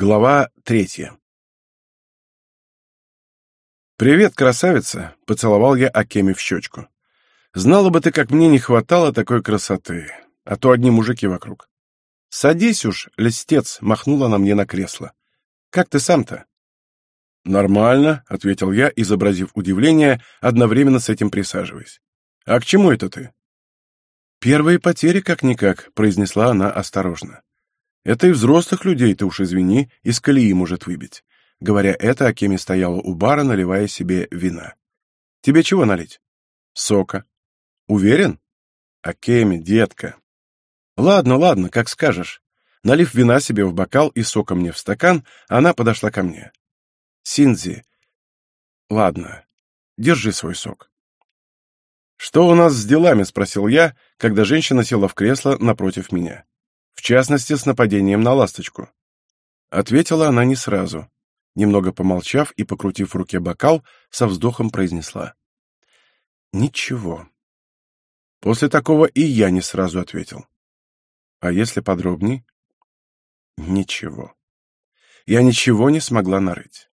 Глава третья «Привет, красавица!» — поцеловал я Акеми в щечку. «Знала бы ты, как мне не хватало такой красоты, а то одни мужики вокруг». «Садись уж, листец!» — махнула она мне на кресло. «Как ты сам-то?» «Нормально», — ответил я, изобразив удивление, одновременно с этим присаживаясь. «А к чему это ты?» «Первые потери, как-никак», — произнесла она осторожно. Это и взрослых людей, ты уж извини, из колеи может выбить. Говоря это, Акеми стояла у бара, наливая себе вина. Тебе чего налить? Сока. Уверен? Акеми, детка. Ладно, ладно, как скажешь. Налив вина себе в бокал и сока мне в стакан, она подошла ко мне. Синзи. Ладно, держи свой сок. «Что у нас с делами?» — спросил я, когда женщина села в кресло напротив меня в частности, с нападением на ласточку. Ответила она не сразу. Немного помолчав и покрутив в руке бокал, со вздохом произнесла. «Ничего». После такого и я не сразу ответил. «А если подробней?» «Ничего». Я ничего не смогла нарыть.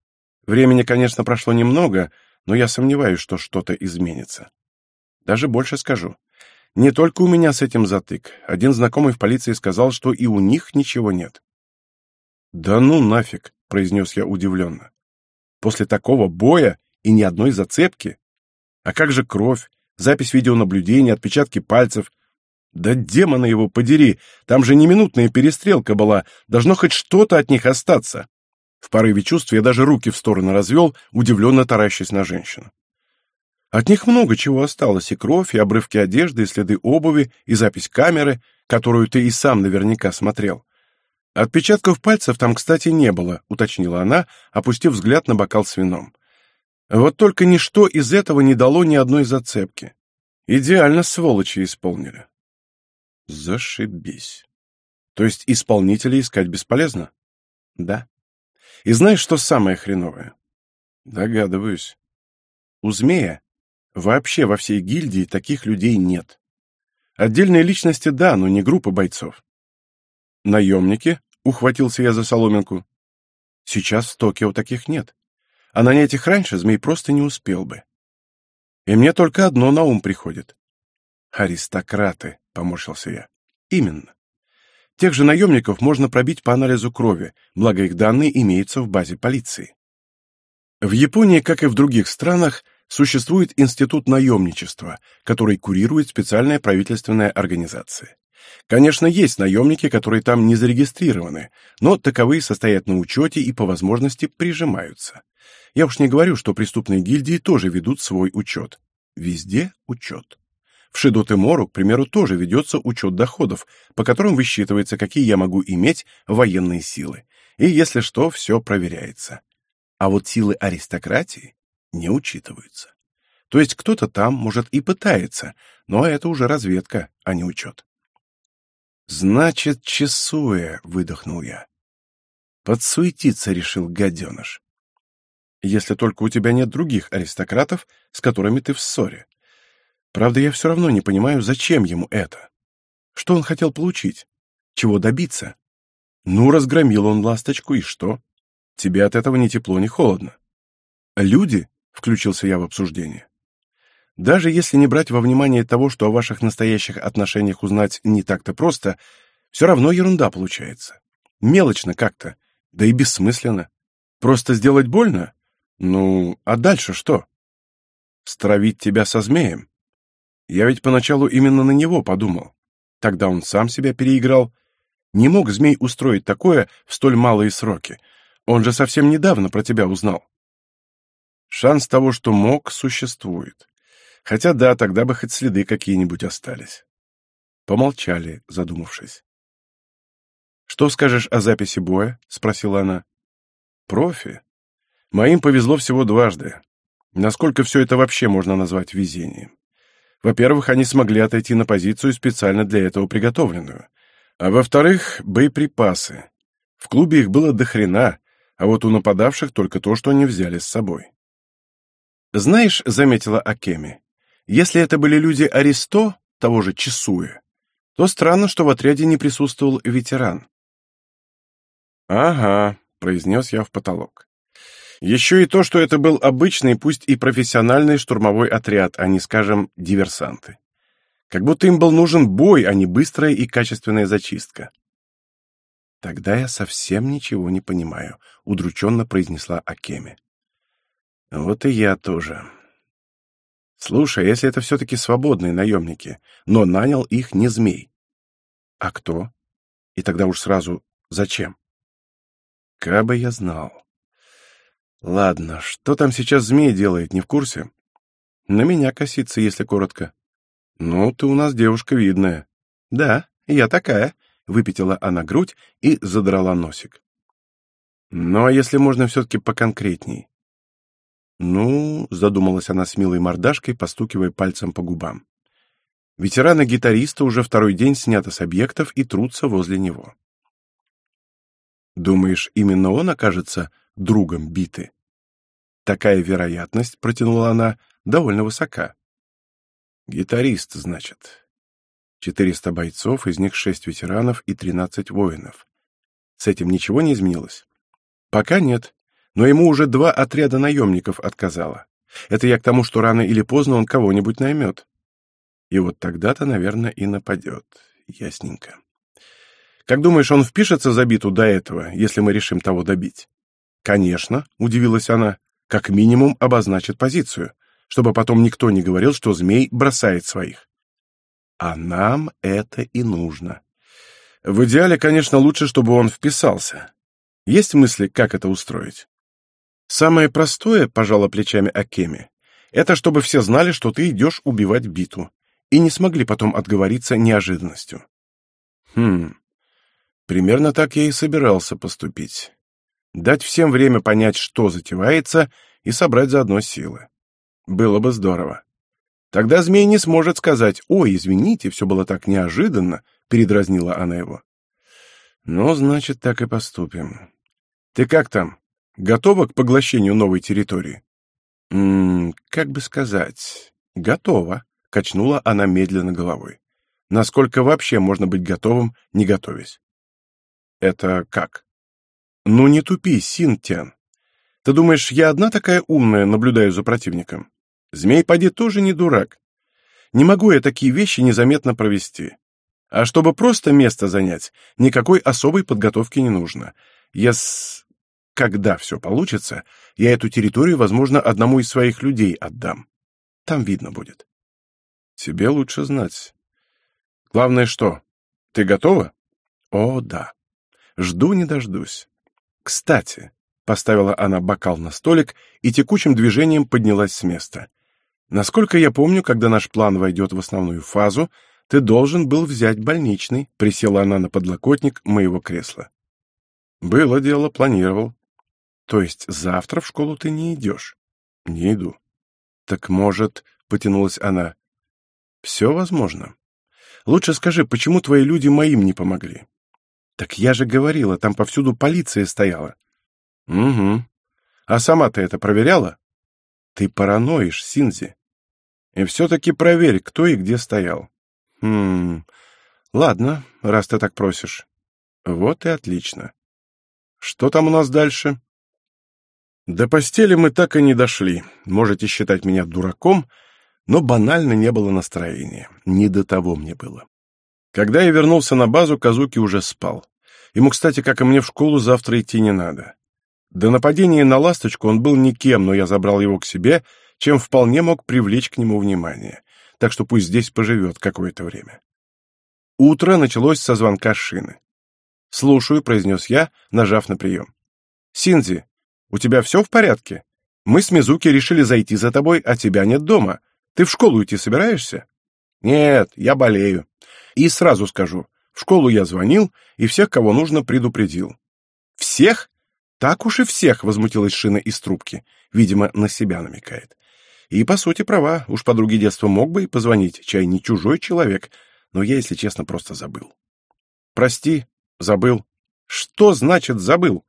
Времени, конечно, прошло немного, но я сомневаюсь, что что-то изменится. Даже больше скажу. Не только у меня с этим затык. Один знакомый в полиции сказал, что и у них ничего нет. «Да ну нафиг», — произнес я удивленно. «После такого боя и ни одной зацепки? А как же кровь, запись видеонаблюдения, отпечатки пальцев? Да демона его подери, там же не минутная перестрелка была, должно хоть что-то от них остаться». В порыве чувств я даже руки в сторону развел, удивленно таращась на женщину. От них много чего осталось, и кровь, и обрывки одежды, и следы обуви, и запись камеры, которую ты и сам наверняка смотрел. Отпечатков пальцев там, кстати, не было, уточнила она, опустив взгляд на бокал с вином. Вот только ничто из этого не дало ни одной зацепки. Идеально сволочи исполнили. Зашибись. То есть исполнителей искать бесполезно? Да. И знаешь, что самое хреновое? Догадываюсь. У змея Вообще во всей гильдии таких людей нет. Отдельные личности, да, но не группа бойцов. Наемники? Ухватился я за соломинку. Сейчас в Токио таких нет. А нанять их раньше змей просто не успел бы. И мне только одно на ум приходит. Аристократы, поморщился я. Именно. Тех же наемников можно пробить по анализу крови, благо их данные имеются в базе полиции. В Японии, как и в других странах, существует институт наемничества, который курирует специальная правительственная организация. Конечно, есть наемники, которые там не зарегистрированы, но таковые состоят на учете и по возможности прижимаются. Я уж не говорю, что преступные гильдии тоже ведут свой учет. Везде учет. В Шидо-Темору, к примеру, тоже ведется учет доходов, по которым высчитывается, какие я могу иметь военные силы. И, если что, все проверяется. А вот силы аристократии не учитываются. То есть кто-то там, может, и пытается, но это уже разведка, а не учет. «Значит, часуя», — выдохнул я. Подсуетиться решил гаденыш. Если только у тебя нет других аристократов, с которыми ты в ссоре. Правда, я все равно не понимаю, зачем ему это. Что он хотел получить? Чего добиться? Ну, разгромил он ласточку, и что? Тебе от этого ни тепло, ни холодно. Люди включился я в обсуждение. Даже если не брать во внимание того, что о ваших настоящих отношениях узнать не так-то просто, все равно ерунда получается. Мелочно как-то, да и бессмысленно. Просто сделать больно? Ну, а дальше что? Стравить тебя со змеем? Я ведь поначалу именно на него подумал. Тогда он сам себя переиграл. Не мог змей устроить такое в столь малые сроки. Он же совсем недавно про тебя узнал. Шанс того, что мог, существует. Хотя да, тогда бы хоть следы какие-нибудь остались. Помолчали, задумавшись. «Что скажешь о записи боя?» — спросила она. «Профи. Моим повезло всего дважды. Насколько все это вообще можно назвать везением? Во-первых, они смогли отойти на позицию, специально для этого приготовленную. А во-вторых, боеприпасы. В клубе их было до хрена, а вот у нападавших только то, что они взяли с собой. «Знаешь, — заметила Акеми, — если это были люди Аристо, того же Чесуя, то странно, что в отряде не присутствовал ветеран». «Ага», —— произнес я в потолок. Еще и то, что это был обычный, пусть и профессиональный штурмовой отряд, а не, скажем, диверсанты. Как будто им был нужен бой, а не быстрая и качественная зачистка. «Тогда я совсем ничего не понимаю», — удрученно произнесла Акеми. «Вот и я тоже. Слушай, а если это все-таки свободные наемники, но нанял их не змей? А кто? И тогда уж сразу зачем? Кабы я знал. Ладно, что там сейчас змей делает, не в курсе? На меня косится, если коротко. Ну, ты у нас девушка видная. Да, я такая, выпятила она грудь и задрала носик. Ну, а если можно все-таки поконкретней? Ну, задумалась она с милой мордашкой, постукивая пальцем по губам. Ветераны-гитариста уже второй день сняты с объектов и трутся возле него. Думаешь, именно он окажется другом биты? Такая вероятность, протянула она, довольно высока. Гитарист, значит. Четыреста бойцов, из них шесть ветеранов и тринадцать воинов. С этим ничего не изменилось? Пока нет, но ему уже два отряда наемников отказало. Это я к тому, что рано или поздно он кого-нибудь наймет. И вот тогда-то, наверное, и нападет. Ясненько. Как думаешь, он впишется за биту до этого, если мы решим того добить? Конечно, удивилась она как минимум обозначит позицию, чтобы потом никто не говорил, что змей бросает своих. А нам это и нужно. В идеале, конечно, лучше, чтобы он вписался. Есть мысли, как это устроить? Самое простое, пожала плечами Акеми, это чтобы все знали, что ты идешь убивать биту, и не смогли потом отговориться неожиданностью. Хм, примерно так я и собирался поступить дать всем время понять, что затевается, и собрать заодно силы. Было бы здорово. Тогда змей не сможет сказать «Ой, извините, все было так неожиданно», — передразнила она его. «Ну, значит, так и поступим. Ты как там? Готова к поглощению новой территории?» «М -м, как бы сказать, готова», — качнула она медленно головой. «Насколько вообще можно быть готовым, не готовясь?» «Это как?» «Ну не тупи, Синтян. Ты думаешь, я одна такая умная наблюдаю за противником? Змей поди тоже не дурак. Не могу я такие вещи незаметно провести. А чтобы просто место занять, никакой особой подготовки не нужно. Я с... Когда все получится, я эту территорию, возможно, одному из своих людей отдам. Там видно будет. Тебе лучше знать. Главное что? Ты готова? О, да. Жду не дождусь. «Кстати», — поставила она бокал на столик и текучим движением поднялась с места. «Насколько я помню, когда наш план войдет в основную фазу, ты должен был взять больничный», — присела она на подлокотник моего кресла. «Было дело, планировал». «То есть завтра в школу ты не идешь?» «Не иду». «Так, может...» — потянулась она. «Все возможно. Лучше скажи, почему твои люди моим не помогли?» «Так я же говорила, там повсюду полиция стояла». «Угу. А сама ты это проверяла?» «Ты параноишь, Синзи. И все-таки проверь, кто и где стоял». «Хм... Ладно, раз ты так просишь». «Вот и отлично. Что там у нас дальше?» До постели мы так и не дошли. Можете считать меня дураком, но банально не было настроения. Не до того мне было. Когда я вернулся на базу, Казуки уже спал. Ему, кстати, как и мне в школу, завтра идти не надо. До нападения на ласточку он был никем, но я забрал его к себе, чем вполне мог привлечь к нему внимание. Так что пусть здесь поживет какое-то время. Утро началось со звонка Шины. «Слушаю», — произнес я, нажав на прием. «Синзи, у тебя все в порядке? Мы с Мизуки решили зайти за тобой, а тебя нет дома. Ты в школу идти собираешься?» «Нет, я болею. И сразу скажу, в школу я звонил и всех, кого нужно, предупредил. «Всех? Так уж и всех!» — возмутилась Шина из трубки. Видимо, на себя намекает. И, по сути, права. Уж подруги детства мог бы и позвонить, чай не чужой человек, но я, если честно, просто забыл. «Прости, забыл». «Что значит забыл?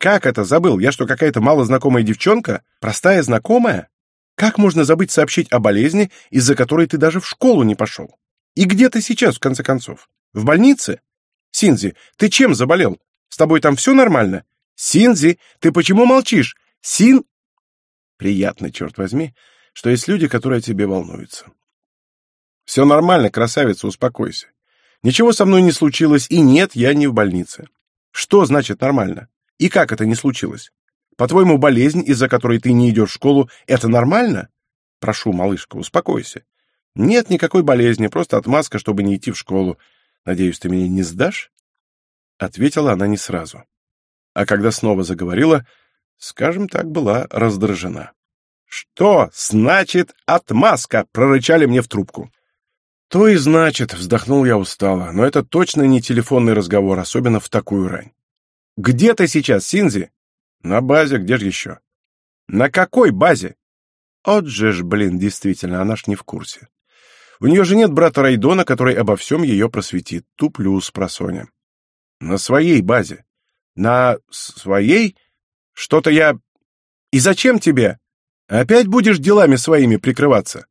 Как это забыл? Я что, какая-то малознакомая девчонка? Простая знакомая? Как можно забыть сообщить о болезни, из-за которой ты даже в школу не пошел? И где ты сейчас, в конце концов? В больнице? Синзи, ты чем заболел? С тобой там все нормально? Синзи, ты почему молчишь? Син...» Приятно, черт возьми, что есть люди, которые о тебе волнуются. «Все нормально, красавица, успокойся. Ничего со мной не случилось, и нет, я не в больнице. Что значит нормально? И как это не случилось? По-твоему, болезнь, из-за которой ты не идешь в школу, это нормально? Прошу, малышка, успокойся. Нет никакой болезни, просто отмазка, чтобы не идти в школу. Надеюсь, ты меня не сдашь? Ответила она не сразу. А когда снова заговорила, скажем так, была раздражена. «Что значит отмазка?» — прорычали мне в трубку. «То и значит», — вздохнул я устало, но это точно не телефонный разговор, особенно в такую рань. «Где ты сейчас, Синзи?» «На базе, где же еще?» «На какой базе?» «От же ж, блин, действительно, она ж не в курсе. У нее же нет брата Райдона, который обо всем ее просветит. Туплю с просоня». «На своей базе». «На своей? Что-то я... И зачем тебе? Опять будешь делами своими прикрываться?»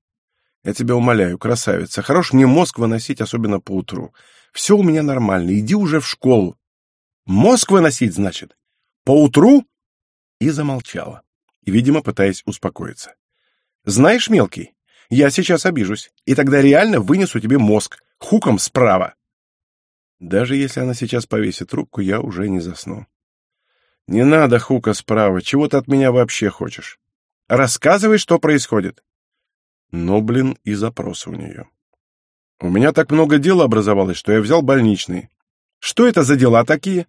Я тебя умоляю, красавица, хорош мне мозг выносить, особенно по утру. Все у меня нормально, иди уже в школу. Мозг выносить, значит? По утру? И замолчала, видимо, пытаясь успокоиться. Знаешь, мелкий, я сейчас обижусь, и тогда реально вынесу тебе мозг, хуком справа. Даже если она сейчас повесит трубку, я уже не засну. Не надо хука справа, чего ты от меня вообще хочешь? Рассказывай, что происходит. Но, блин, и запросы у нее. У меня так много дел образовалось, что я взял больничный. Что это за дела такие?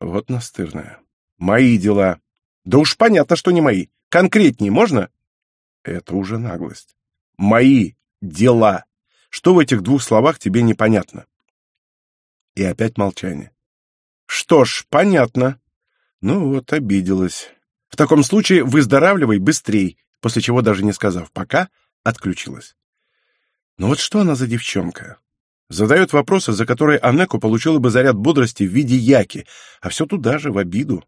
Вот настырная. Мои дела. Да уж понятно, что не мои. Конкретнее можно? Это уже наглость. Мои дела. Что в этих двух словах тебе непонятно? И опять молчание. Что ж, понятно. Ну вот, обиделась. В таком случае выздоравливай быстрей, после чего, даже не сказав «пока», отключилась. Но вот что она за девчонка? Задает вопросы, за которые Анеку получила бы заряд бодрости в виде яки, а все туда же, в обиду.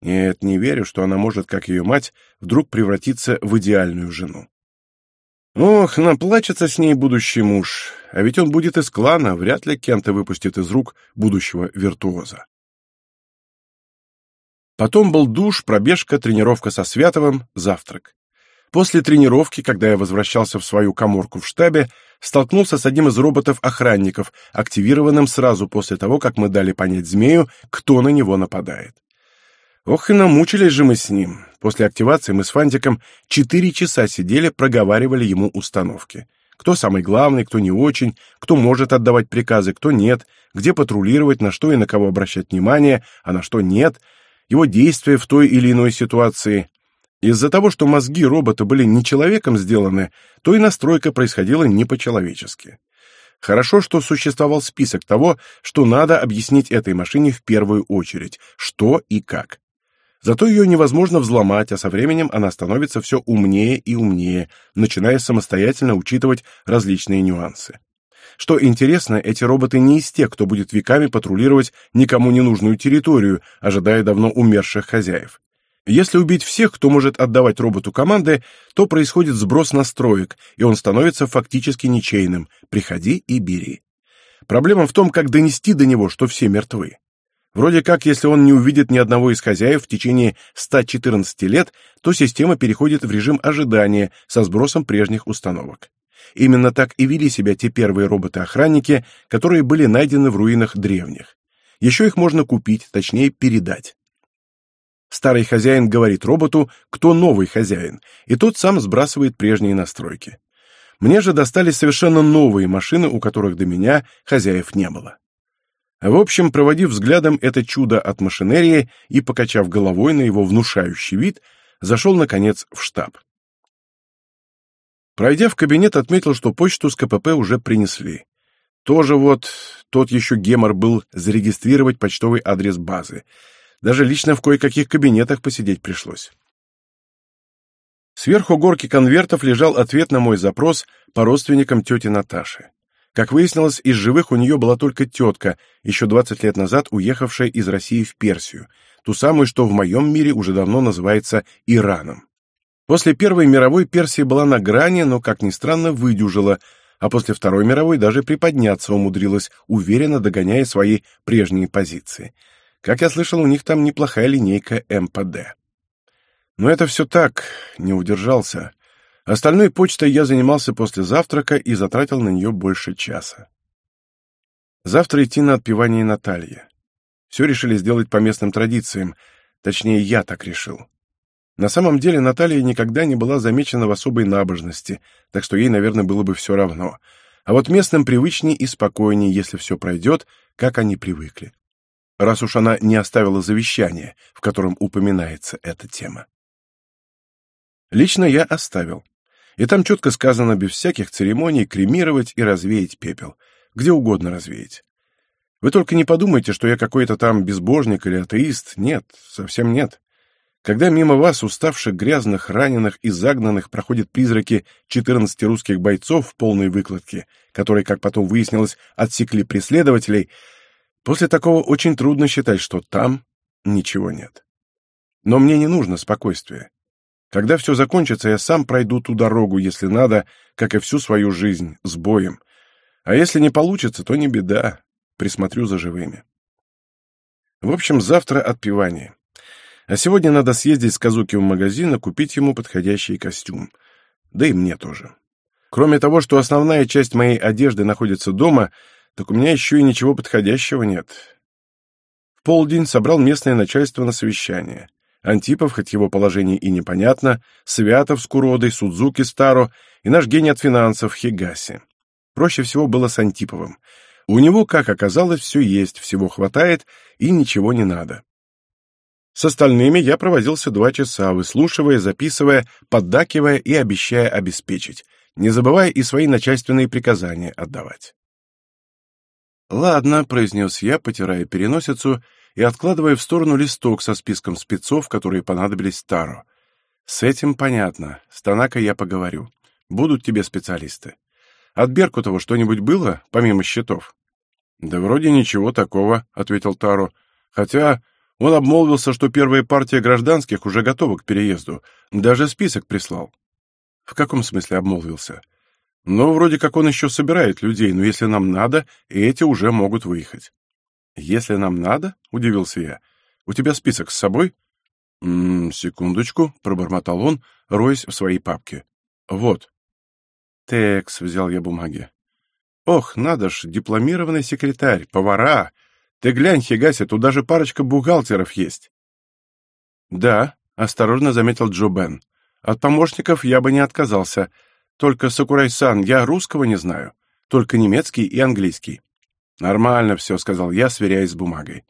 Нет, не верю, что она может, как ее мать, вдруг превратиться в идеальную жену. Ох, наплачется с ней будущий муж, а ведь он будет из клана, вряд ли Кента выпустит из рук будущего виртуоза. Потом был душ, пробежка, тренировка со Святовым, завтрак. После тренировки, когда я возвращался в свою коморку в штабе, столкнулся с одним из роботов-охранников, активированным сразу после того, как мы дали понять змею, кто на него нападает. Ох и намучились же мы с ним. После активации мы с Фантиком четыре часа сидели, проговаривали ему установки. Кто самый главный, кто не очень, кто может отдавать приказы, кто нет, где патрулировать, на что и на кого обращать внимание, а на что нет, его действия в той или иной ситуации. Из-за того, что мозги робота были не человеком сделаны, то и настройка происходила не по-человечески. Хорошо, что существовал список того, что надо объяснить этой машине в первую очередь, что и как. Зато ее невозможно взломать, а со временем она становится все умнее и умнее, начиная самостоятельно учитывать различные нюансы. Что интересно, эти роботы не из тех, кто будет веками патрулировать никому не нужную территорию, ожидая давно умерших хозяев. Если убить всех, кто может отдавать роботу команды, то происходит сброс настроек, и он становится фактически ничейным. Приходи и бери. Проблема в том, как донести до него, что все мертвы. Вроде как, если он не увидит ни одного из хозяев в течение 114 лет, то система переходит в режим ожидания со сбросом прежних установок. Именно так и вели себя те первые роботы-охранники, которые были найдены в руинах древних. Еще их можно купить, точнее передать. Старый хозяин говорит роботу, кто новый хозяин, и тот сам сбрасывает прежние настройки. Мне же достались совершенно новые машины, у которых до меня хозяев не было. В общем, проводив взглядом это чудо от машинерии и покачав головой на его внушающий вид, зашел, наконец, в штаб. Пройдя в кабинет, отметил, что почту с КПП уже принесли. Тоже вот тот еще гемор был зарегистрировать почтовый адрес базы — даже лично в кое-каких кабинетах посидеть пришлось. Сверху горки конвертов лежал ответ на мой запрос по родственникам тети Наташи. Как выяснилось, из живых у нее была только тетка, еще 20 лет назад уехавшая из России в Персию, ту самую, что в моем мире уже давно называется Ираном. После Первой мировой Персия была на грани, но, как ни странно, выдюжила, а после Второй мировой даже приподняться умудрилась, уверенно догоняя свои прежние позиции – Как я слышал, у них там неплохая линейка МПД. Но это все так, не удержался. Остальной почтой я занимался после завтрака и затратил на нее больше часа. Завтра идти на отпевание Натальи. Все решили сделать по местным традициям, точнее, я так решил. На самом деле Наталья никогда не была замечена в особой набожности, так что ей, наверное, было бы все равно. А вот местным привычнее и спокойнее, если все пройдет, как они привыкли. Раз уж она не оставила завещание, в котором упоминается эта тема. Лично я оставил. И там четко сказано без всяких церемоний кремировать и развеять пепел. Где угодно развеять. Вы только не подумайте, что я какой-то там безбожник или атеист. Нет, совсем нет. Когда мимо вас, уставших, грязных, раненых и загнанных, проходят призраки 14 русских бойцов в полной выкладке, которые, как потом выяснилось, отсекли преследователей, после такого очень трудно считать, что там ничего нет. Но мне не нужно спокойствие. Когда все закончится, я сам пройду ту дорогу, если надо, как и всю свою жизнь, с боем. А если не получится, то не беда. Присмотрю за живыми. В общем, завтра отпевание. А сегодня надо съездить с Казуки в магазин и купить ему подходящий костюм. Да и мне тоже. Кроме того, что основная часть моей одежды находится дома, так у меня еще и ничего подходящего нет. В полдень собрал местное начальство на совещание. Антипов, хоть его положение и непонятно, Святов с Куродой, Судзуки Старо и наш гений от финансов Хигаси. Проще всего было с Антиповым. У него, как оказалось, все есть, всего хватает и ничего не надо. С остальными я провозился два часа, выслушивая, записывая, поддакивая и обещая обеспечить, не забывая и свои начальственные приказания отдавать. «Ладно», — произнес я, потирая переносицу и откладывая в сторону листок со списком спецов, которые понадобились Таро. «С этим понятно. С Танако я поговорю. Будут тебе специалисты. От Беркутова что-нибудь было, помимо счетов?» «Да вроде ничего такого», — ответил Таро. «Хотя он обмолвился, что первая партия гражданских уже готова к переезду. Даже список прислал». «В каком смысле обмолвился?» «Ну, вроде как он еще собирает людей, но если нам надо, эти уже могут выехать». «Если нам надо?» — удивился я. «У тебя список с собой?» «М -м, «Секундочку», — пробормотал он, роясь в своей папке. «Вот». «Текс», — взял я бумаги. «Ох, надо ж, дипломированный секретарь, повара! Ты глянь, Хигаси, тут даже парочка бухгалтеров есть». «Да», — осторожно заметил Джо Бен. «От помощников я бы не отказался. Только, Сакурай-сан, я русского не знаю. Только немецкий и английский». «Нормально все», — сказал я, сверяясь с бумагой.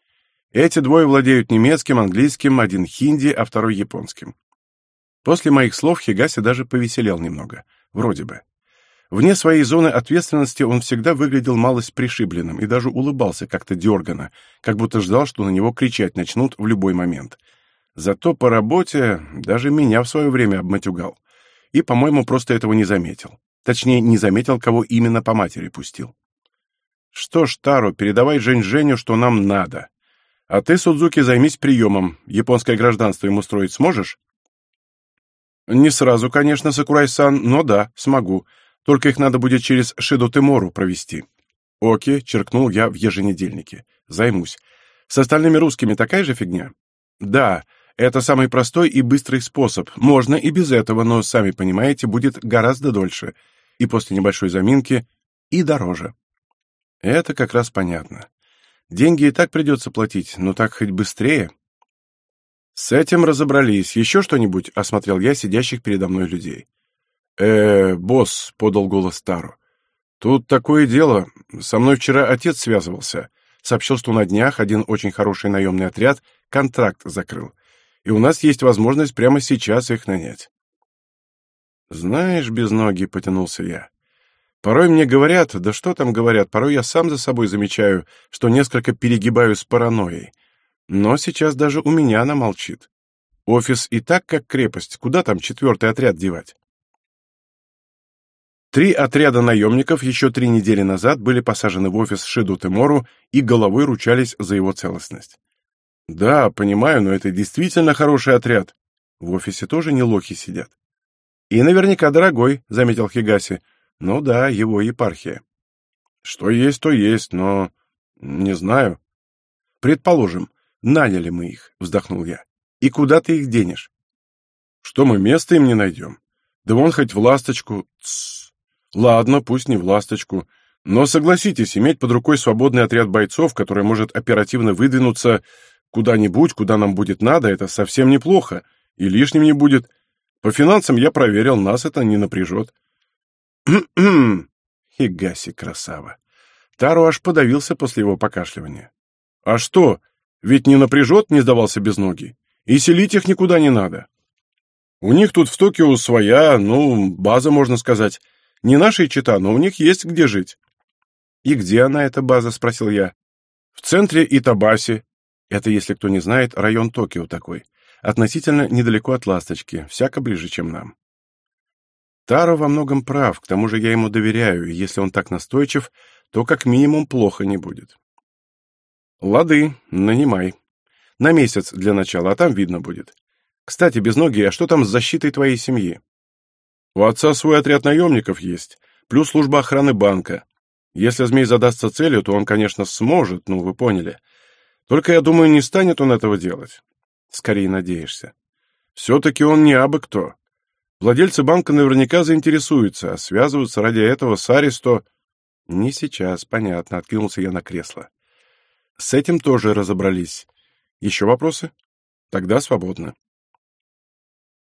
«Эти двое владеют немецким, английским, один хинди, а второй японским». После моих слов Хигаси даже повеселел немного. Вроде бы. Вне своей зоны ответственности он всегда выглядел малость пришибленным и даже улыбался как-то дерганно, как будто ждал, что на него кричать начнут в любой момент. Зато по работе даже меня в свое время обматюгал. И, по-моему, просто этого не заметил. Точнее, не заметил, кого именно по матери пустил. Что ж, Таро, передавай Жень Женю, что нам надо. А ты, Судзуки, займись приемом. Японское гражданство ему строить сможешь? Не сразу, конечно, Сакурай-сан, но да, смогу. Только их надо будет через Шиду Тимору провести. Оки, черкнул я в еженедельнике. Займусь. С остальными русскими такая же фигня? Да, это самый простой и быстрый способ. Можно и без этого, но, сами понимаете, будет гораздо дольше. И после небольшой заминки, и дороже. Это как раз понятно. Деньги и так придется платить, но так хоть быстрее. С этим разобрались. Еще что-нибудь? Осмотрел я сидящих передо мной людей. э босс, подал голос Тару. Тут такое дело. Со мной вчера отец связывался. Сообщил, что на днях один очень хороший наемный отряд контракт закрыл. И у нас есть возможность прямо сейчас их нанять. Знаешь, без ноги потянулся я. Порой мне говорят, да что там говорят, порой я сам за собой замечаю, что несколько перегибаю с паранойей. Но сейчас даже у меня она молчит. Офис и так как крепость, куда там четвертый отряд девать? Три отряда наемников еще три недели назад были посажены в офис Шиду Тимору и головой ручались за его целостность. Да, понимаю, но это действительно хороший отряд. В офисе тоже не лохи сидят. И наверняка дорогой, заметил Хигаси. Ну да, его епархия. Что есть, то есть, но... Не знаю. Предположим. Наняли мы их, вздохнул я. И куда ты их денешь? Что мы место им не найдем? Да вон хоть в ласточку. Тссс. Ладно, пусть не в ласточку. Но согласитесь, иметь под рукой свободный отряд бойцов, который может оперативно выдвинуться куда-нибудь, куда нам будет надо, это совсем неплохо. И лишним не будет. По финансам я проверил, нас это не напряжет. Хигаси, красава. Таро аж подавился после его покашливания. А что? Ведь не напряжет, не сдавался без ноги. И селить их никуда не надо. У них тут в Токио своя, ну, база, можно сказать. Не нашей чита, но у них есть где жить. «И где она, эта база?» — спросил я. «В центре Итабаси. Это, если кто не знает, район Токио такой. Относительно недалеко от Ласточки, всяко ближе, чем нам». Таро во многом прав, к тому же я ему доверяю, и если он так настойчив, то как минимум плохо не будет. «Лады, нанимай. На месяц для начала, а там видно будет. Кстати, без ноги, а что там с защитой твоей семьи?» «У отца свой отряд наемников есть, плюс служба охраны банка. Если змей задастся целью, то он, конечно, сможет, ну, вы поняли. Только, я думаю, не станет он этого делать. Скорее надеешься. Все-таки он не абы кто. Владельцы банка наверняка заинтересуются, а связываются ради этого с Аристо... Не сейчас, понятно, откинулся я на кресло. С этим тоже разобрались. Еще вопросы? Тогда свободно.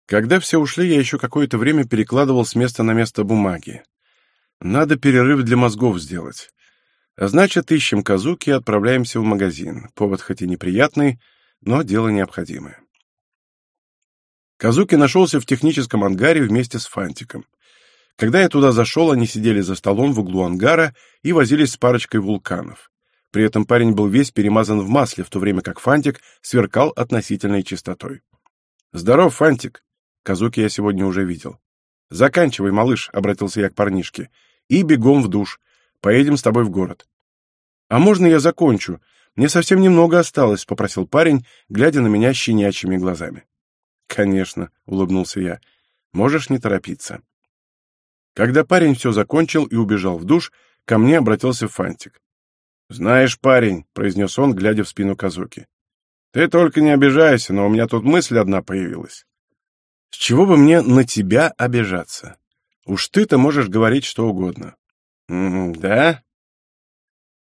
Когда все ушли, я еще какое-то время перекладывал с места на место бумаги. Надо перерыв для мозгов сделать. Значит, ищем Казуки и отправляемся в магазин. Повод хоть и неприятный, но дело необходимое. Казуки нашелся в техническом ангаре вместе с Фантиком. Когда я туда зашел, они сидели за столом в углу ангара и возились с парочкой вулканов. При этом парень был весь перемазан в масле, в то время как Фантик сверкал относительной чистотой. «Здоров, Фантик!» Казуки я сегодня уже видел. «Заканчивай, малыш», — обратился я к парнишке и бегом в душ. Поедем с тобой в город». «А можно я закончу? Мне совсем немного осталось», — попросил парень, глядя на меня щенячьими глазами. «Конечно», — улыбнулся я. «Можешь не торопиться». Когда парень все закончил и убежал в душ, ко мне обратился Фантик. «Знаешь, парень», — произнес он, глядя в спину Казуки, — «ты только не обижайся, но у меня тут мысль одна появилась». «С чего бы мне на тебя обижаться? Уж ты-то можешь говорить что угодно. Да?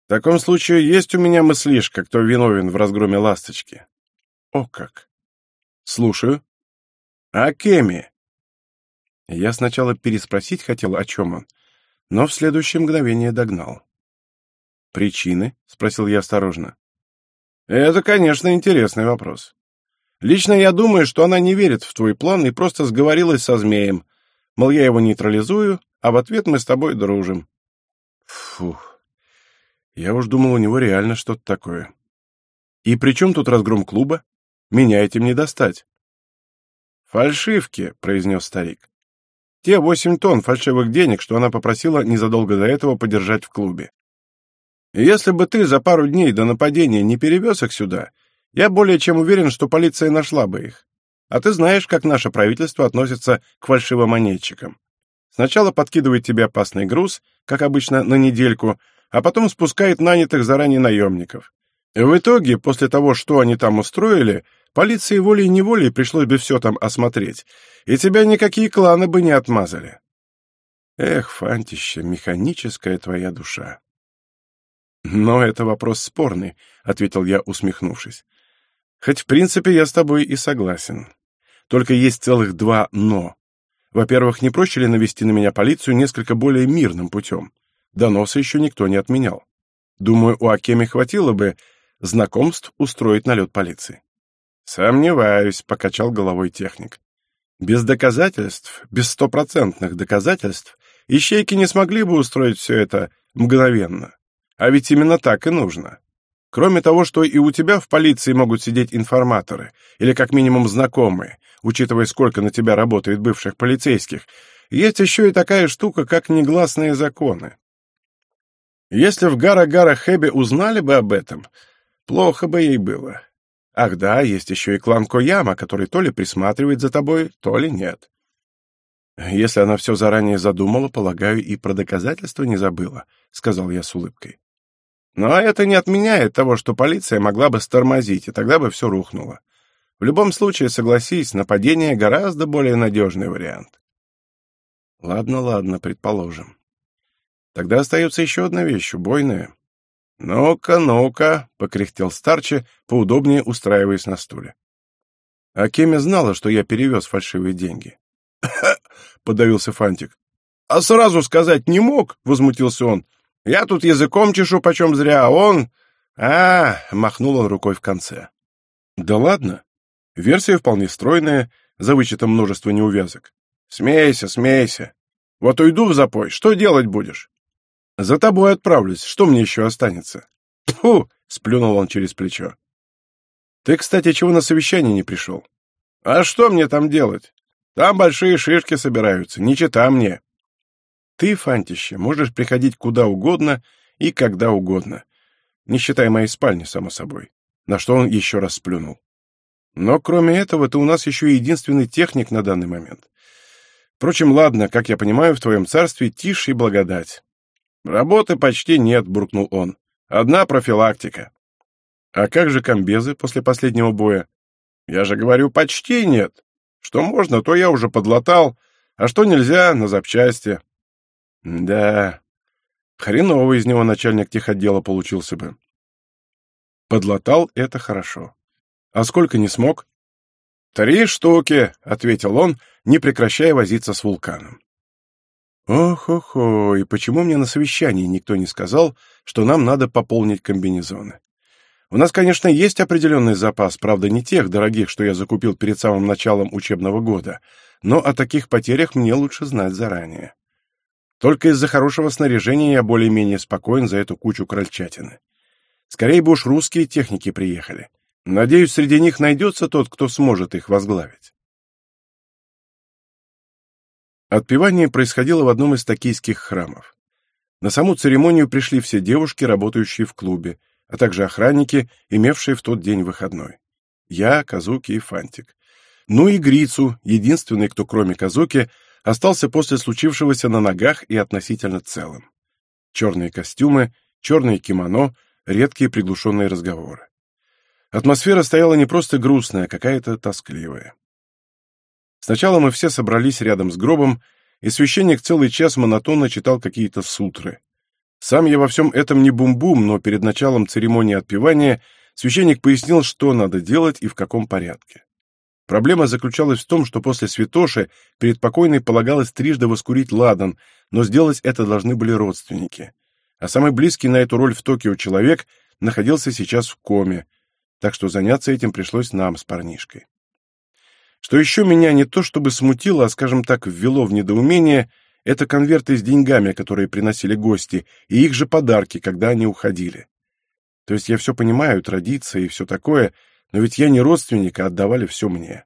В таком случае есть у меня мыслишка, кто виновен в разгроме ласточки. О как! Слушаю. А Кеми? Я сначала переспросить хотел, о чем он, но в следующее мгновение догнал. «Причины?» — спросил я осторожно. «Это, конечно, интересный вопрос. Лично я думаю, что она не верит в твой план и просто сговорилась со змеем, Мол, я его нейтрализую, а в ответ мы с тобой дружим. Фух. Я уж думал, у него реально что-то такое. И при чем тут разгром клуба? Меня этим не достать. «Фальшивки», — произнес старик. «Те восемь тонн фальшивых денег, что она попросила незадолго до этого подержать в клубе. Если бы ты за пару дней до нападения не перевез их сюда, я более чем уверен, что полиция нашла бы их. А ты знаешь, как наше правительство относится к фальшивомонетчикам. Сначала подкидывает тебе опасный груз, как обычно, на недельку, а потом спускает нанятых заранее наемников. И в итоге, после того, что они там устроили, полиции волей-неволей пришлось бы все там осмотреть, и тебя никакие кланы бы не отмазали. Эх, Фантище, механическая твоя душа. Но это вопрос спорный, — ответил я, усмехнувшись. Хоть, в принципе, я с тобой и согласен. Только есть целых два «но». Во-первых, не проще ли навести на меня полицию несколько более мирным путем? Доноса еще никто не отменял. Думаю, у Акеми хватило бы знакомств устроить налет полиции. «Сомневаюсь», — покачал головой техник. «Без доказательств, без стопроцентных доказательств, ищейки не смогли бы устроить все это мгновенно. А ведь именно так и нужно. Кроме того, что и у тебя в полиции могут сидеть информаторы, или как минимум знакомые, учитывая, сколько на тебя работает бывших полицейских, есть еще и такая штука, как негласные законы. Если в Гара-Гара Хэбе узнали бы об этом, плохо бы ей было. Ах да, есть еще и клан Кояма, который то ли присматривает за тобой, то ли нет. Если она все заранее задумала, полагаю, и про доказательства не забыла, — сказал я с улыбкой. Но это не отменяет того, что полиция могла бы стормозить, и тогда бы все рухнуло. В любом случае, согласись, нападение гораздо более надежный вариант. Ладно, ладно, предположим. Тогда остается еще одна вещь, убойная. «Ну-ка, ну-ка», — покряхтел Старчи, поудобнее устраиваясь на стуле. А Кемя знала, что я перевез фальшивые деньги. подавился Фантик. «А сразу сказать не мог?» — возмутился он. «Я тут языком чешу почем зря, а он...» «А, — махнул он рукой в конце. «Да ладно. Версия вполне стройная, за вычетом множества неувязок. Смейся, смейся. Вот уйду в запой, что делать будешь?» «За тобой отправлюсь, что мне еще останется?» «Тьфу!» — сплюнул он через плечо. «Ты, кстати, чего на совещание не пришел?» «А что мне там делать? Там большие шишки собираются, не чита мне. Ты, Фантище, можешь приходить куда угодно и когда угодно, не считая моей спальни, само собой, на что он еще раз сплюнул. Но кроме этого, ты у нас еще единственный техник на данный момент. Впрочем, ладно, как я понимаю, в твоем царстве тишь и благодать. Работы почти нет, буркнул он. Одна профилактика. А как же комбезы после последнего боя? Я же говорю, почти нет. Что можно, то я уже подлатал, а что нельзя, на запчасти. Да, хреново из него начальник техотдела получился бы. Подлатал — это хорошо. А сколько не смог? «Три штуки», — ответил он, не прекращая возиться с вулканом. Ох-охо, и почему мне на совещании никто не сказал, что нам надо пополнить комбинезоны? У нас, конечно, есть определенный запас, правда, не тех дорогих, что я закупил перед самым началом учебного года, но о таких потерях мне лучше знать заранее. Только из-за хорошего снаряжения я более-менее спокоен за эту кучу крольчатины. Скорее бы уж русские техники приехали. Надеюсь, среди них найдется тот, кто сможет их возглавить. Отпевание происходило в одном из токийских храмов. На саму церемонию пришли все девушки, работающие в клубе, а также охранники, имевшие в тот день выходной. Я, Казуки и Фантик. Ну и Грицу, единственный, кто кроме Казуки, остался после случившегося на ногах и относительно целым. Черные костюмы, черные кимоно, редкие приглушенные разговоры. Атмосфера стояла не просто грустная, а какая-то тоскливая. Сначала мы все собрались рядом с гробом, и священник целый час монотонно читал какие-то сутры. Сам я во всем этом не бум-бум, но перед началом церемонии отпевания священник пояснил, что надо делать и в каком порядке. Проблема заключалась в том, что после святоши перед покойной полагалось трижды воскурить ладан, но сделать это должны были родственники. А самый близкий на эту роль в Токио человек находился сейчас в коме, так что заняться этим пришлось нам с парнишкой. Что еще меня не то чтобы смутило, а, скажем так, ввело в недоумение — это конверты с деньгами, которые приносили гости, и их же подарки, когда они уходили. То есть я все понимаю, традиции и все такое, но ведь я не родственник, а отдавали все мне.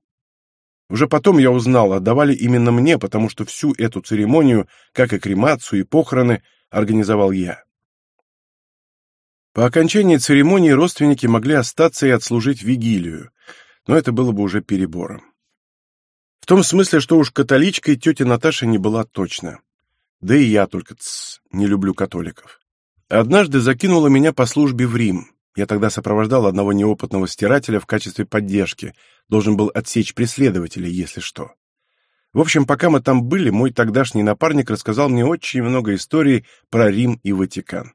Уже потом я узнал, отдавали именно мне, потому что всю эту церемонию, как и кремацию и похороны, организовал я. По окончании церемонии родственники могли остаться и отслужить вигилию, но это было бы уже перебором. В том смысле, что уж католичкой тетя Наташа не была точно. Да и я только тс, не люблю католиков. Однажды закинула меня по службе в Рим. Я тогда сопровождал одного неопытного стирателя в качестве поддержки, должен был отсечь преследователей, если что. В общем, пока мы там были, мой тогдашний напарник рассказал мне очень много историй про Рим и Ватикан.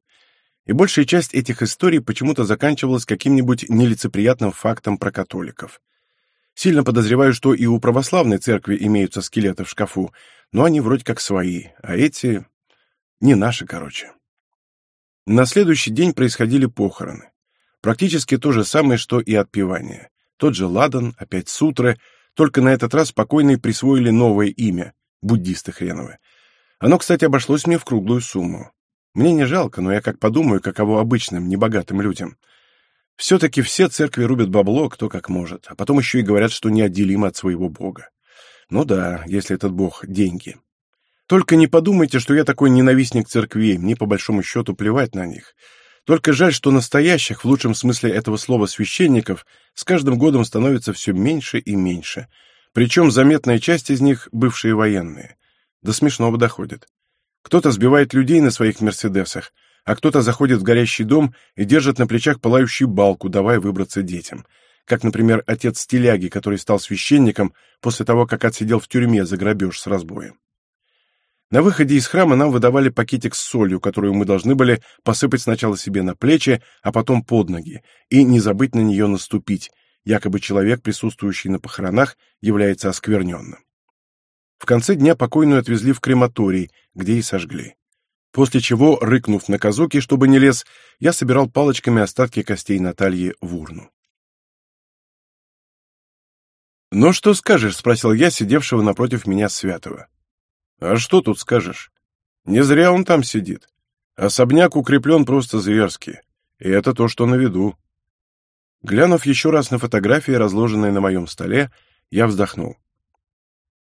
И большая часть этих историй почему-то заканчивалась каким-нибудь нелицеприятным фактом про католиков. Сильно подозреваю, что и у православной церкви имеются скелеты в шкафу, но они вроде как свои, а эти... не наши, короче. На следующий день происходили похороны. Практически то же самое, что и отпевание. Тот же ладан, опять сутры, только на этот раз покойные присвоили новое имя — буддисты хреновы. Оно, кстати, обошлось мне в круглую сумму. Мне не жалко, но я как подумаю, каково обычным, небогатым людям — все-таки все церкви рубят бабло, кто как может, а потом еще и говорят, что неотделимы от своего бога. Ну да, если этот бог — деньги. Только не подумайте, что я такой ненавистник церквей, мне по большому счету плевать на них. Только жаль, что настоящих, в лучшем смысле этого слова, священников с каждым годом становится все меньше и меньше. Причем заметная часть из них — бывшие военные. До смешного доходит. Кто-то сбивает людей на своих «Мерседесах», а кто-то заходит в горящий дом и держит на плечах пылающую балку, давая выбраться детям. Как, например, отец стиляги, который стал священником после того, как отсидел в тюрьме за грабеж с разбоем. На выходе из храма нам выдавали пакетик с солью, которую мы должны были посыпать сначала себе на плечи, а потом под ноги, и не забыть на нее наступить, якобы человек, присутствующий на похоронах, является оскверненным. В конце дня покойную отвезли в крематорий, где и сожгли. После чего, рыкнув на казуки, чтобы не лез, я собирал палочками остатки костей Натальи в урну. «Ну что скажешь?» — спросил я, сидевшего напротив меня Святого. А что тут скажешь? Не зря он там сидит. Особняк укреплен просто зверски. И это то, что на виду. Глянув еще раз на фотографии, разложенные на моем столе, я вздохнул.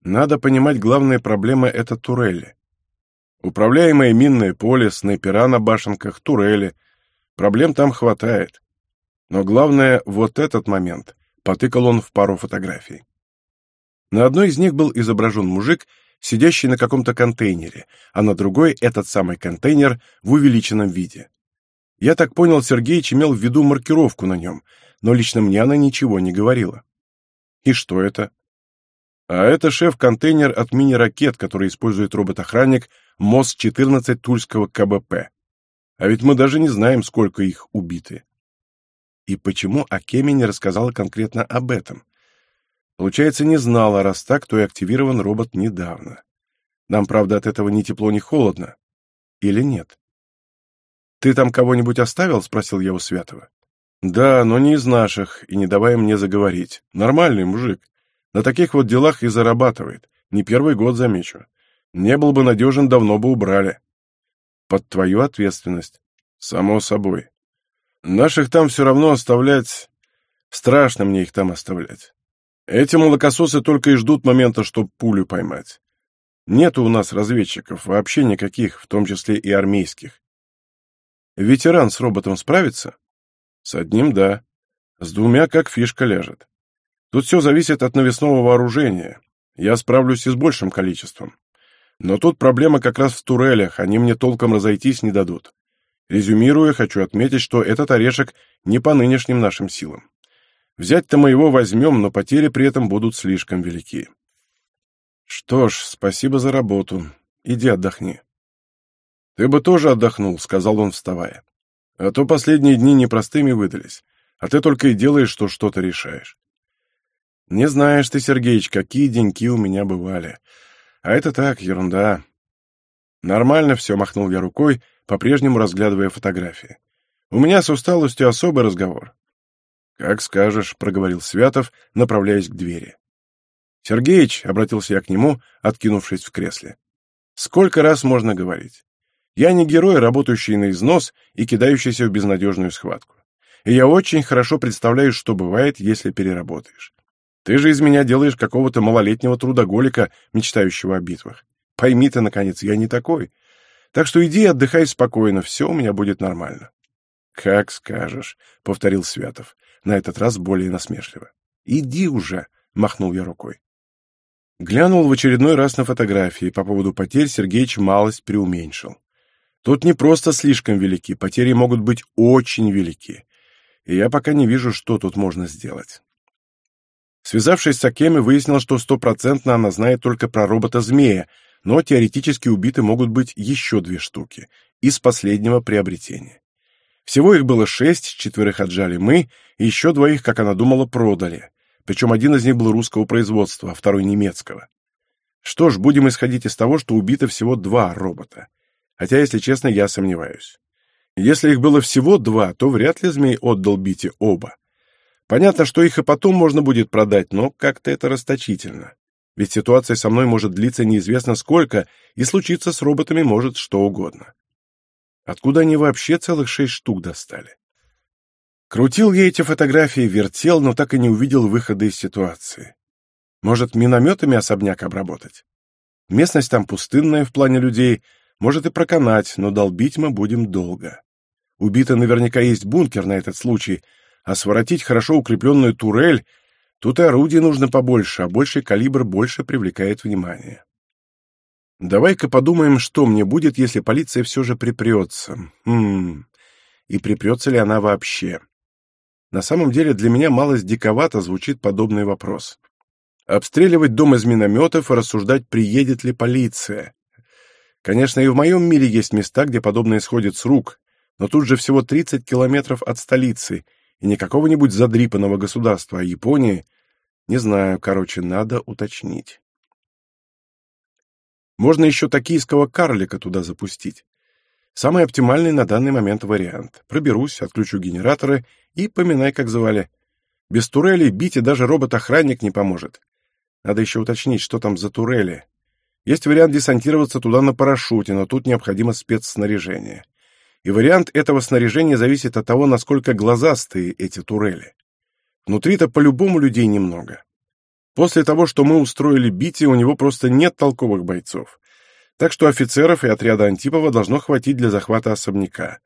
Надо понимать, главная проблема — это турели. Управляемое минное поле, снайпера на башенках, турели. Проблем там хватает. Но главное — вот этот момент. Потыкал он в пару фотографий. На одной из них был изображен мужик, сидящий на каком-то контейнере, а на другой этот самый контейнер в увеличенном виде. Я так понял, Сергеич имел в виду маркировку на нем, но лично мне она ничего не говорила. И что это? А это шеф-контейнер от мини-ракет, который использует робот-охранник МОС-14 Тульского КБП. А ведь мы даже не знаем, сколько их убиты. И почему Акеми не рассказала конкретно об этом? Получается, не знала, раз так, то и активирован робот недавно. Нам, правда, от этого ни тепло, ни холодно. Или нет? «Ты там кого-нибудь оставил?» — спросил я у Святого. «Да, но не из наших, и не давай мне заговорить. Нормальный мужик. На таких вот делах и зарабатывает. Не первый год, замечу. Не был бы надежен, давно бы убрали. Под твою ответственность. Само собой. Наших там все равно оставлять... Страшно мне их там оставлять. Эти молокососы только и ждут момента, чтобы пулю поймать. Нету у нас разведчиков, вообще никаких, в том числе и армейских. Ветеран с роботом справится? С одним — да. С двумя как фишка ляжет. Тут все зависит от навесного вооружения. Я справлюсь и с большим количеством. Но тут проблема как раз в турелях, они мне толком разойтись не дадут. Резюмируя, хочу отметить, что этот орешек не по нынешним нашим силам. Взять-то мы его возьмем, но потери при этом будут слишком велики. Что ж, спасибо за работу. Иди отдохни. Ты бы тоже отдохнул, сказал он, вставая. А то последние дни непростыми выдались, а ты только и делаешь, что что-то решаешь. Не знаешь ты, Сергеич, какие деньки у меня бывали. А это так, ерунда. Нормально все, махнул я рукой, по-прежнему разглядывая фотографии. У меня с усталостью особый разговор. «Как скажешь», — проговорил Святов, направляясь к двери. «Сергеич», — обратился я к нему, откинувшись в кресле, — «сколько раз можно говорить? Я не герой, работающий на износ и кидающийся в безнадежную схватку. И я очень хорошо представляю, что бывает, если переработаешь. Ты же из меня делаешь какого-то малолетнего трудоголика, мечтающего о битвах. Пойми ты, наконец, я не такой. Так что иди отдыхай спокойно, все у меня будет нормально». «Как скажешь», — повторил Святов на этот раз более насмешливо. «Иди уже!» — махнул я рукой. Глянул в очередной раз на фотографии. По поводу потерь Сергеич малость преуменьшил. Тут не просто слишком велики, потери могут быть очень велики. И я пока не вижу, что тут можно сделать. Связавшись с Акеми, выяснил, что стопроцентно она знает только про робота-змея, но теоретически убиты могут быть еще две штуки из последнего приобретения. Всего их было шесть, четверых отжали мы, и еще двоих, как она думала, продали. Причем один из них был русского производства, а второй немецкого. Что ж, будем исходить из того, что убито всего два робота. Хотя, если честно, я сомневаюсь. Если их было всего два, то вряд ли змей отдал Бите оба. Понятно, что их и потом можно будет продать, но как-то это расточительно. Ведь ситуация со мной может длиться неизвестно сколько, и случиться с роботами может что угодно. Откуда они вообще целых шесть штук достали? Крутил я эти фотографии, вертел, но так и не увидел выхода из ситуации. Может, минометами особняк обработать? Местность там пустынная в плане людей, может и проканать, но долбить мы будем долго. Убито наверняка есть бункер на этот случай, а своротить хорошо укрепленную турель — тут и орудий нужно побольше, а больший калибр больше привлекает внимание. Давай-ка подумаем, что мне будет, если полиция все же припрется. Хм, и припрется ли она вообще? На самом деле для меня малость диковато звучит подобный вопрос. Обстреливать дом из минометов и рассуждать, приедет ли полиция. Конечно, и в моем мире есть места, где подобное сходит с рук, но тут же всего 30 километров от столицы, и не какого-нибудь задрипанного государства, а Японии. Не знаю, короче, надо уточнить. Можно еще токийского карлика туда запустить. Самый оптимальный на данный момент вариант. Проберусь, отключу генераторы и поминай, как звали. Без турели бить и даже робот-охранник не поможет. Надо еще уточнить, что там за турели. Есть вариант десантироваться туда на парашюте, но тут необходимо спецснаряжение. И вариант этого снаряжения зависит от того, насколько глазастые эти турели. Внутри-то по-любому людей немного. После того, что мы устроили битие, у него просто нет толковых бойцов. Так что офицеров и отряда Антипова должно хватить для захвата особняка.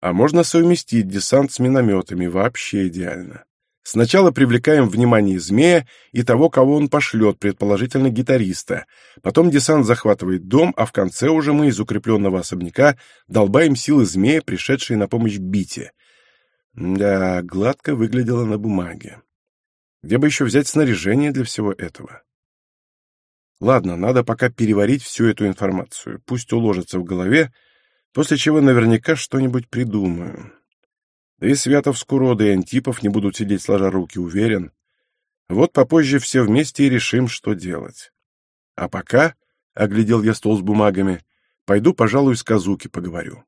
А можно совместить десант с минометами, вообще идеально. Сначала привлекаем внимание змея и того, кого он пошлет, предположительно гитариста. Потом десант захватывает дом, а в конце уже мы из укрепленного особняка долбаем силы змея, пришедшие на помощь Бите. Да, гладко выглядело на бумаге. Где бы еще взять снаряжение для всего этого? Ладно, надо пока переварить всю эту информацию. Пусть уложится в голове, после чего наверняка что-нибудь придумаю. Да и Святов с Куродой и Антипов не будут сидеть сложа руки, уверен. Вот попозже все вместе и решим, что делать. А пока, — оглядел я стол с бумагами, — пойду, пожалуй, с Казуки поговорю.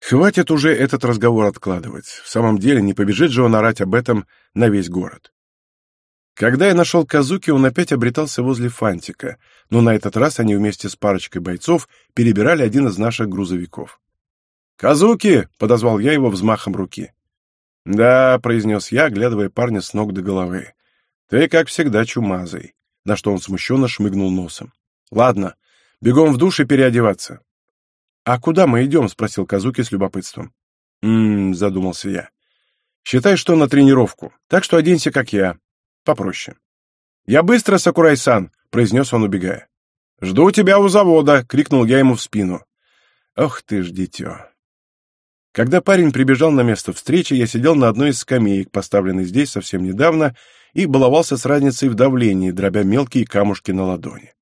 Хватит уже этот разговор откладывать. В самом деле, не побежит же он орать об этом на весь город. Когда я нашел Казуки, он опять обретался возле Фантика, но на этот раз они вместе с парочкой бойцов перебирали один из наших грузовиков. «Казуки!» — подозвал я его взмахом руки. «Да», — произнес я, оглядывая парня с ног до головы. «Ты, как всегда, чумазый», на что он смущенно шмыгнул носом. «Ладно, бегом в душ и переодеваться». «А куда мы идем?» — спросил Казуки с любопытством. «М-м», задумался я. «Считай, что на тренировку, так что оденься, как я. Попроще». «Я быстро, Сакурай-сан», — произнес он, убегая. «Жду тебя у завода!» — крикнул я ему в спину. «Ох ты ж, дитё!» Когда парень прибежал на место встречи, я сидел на одной из скамеек, поставленной здесь совсем недавно, и баловался с разницей в давлении, дробя мелкие камушки на ладони.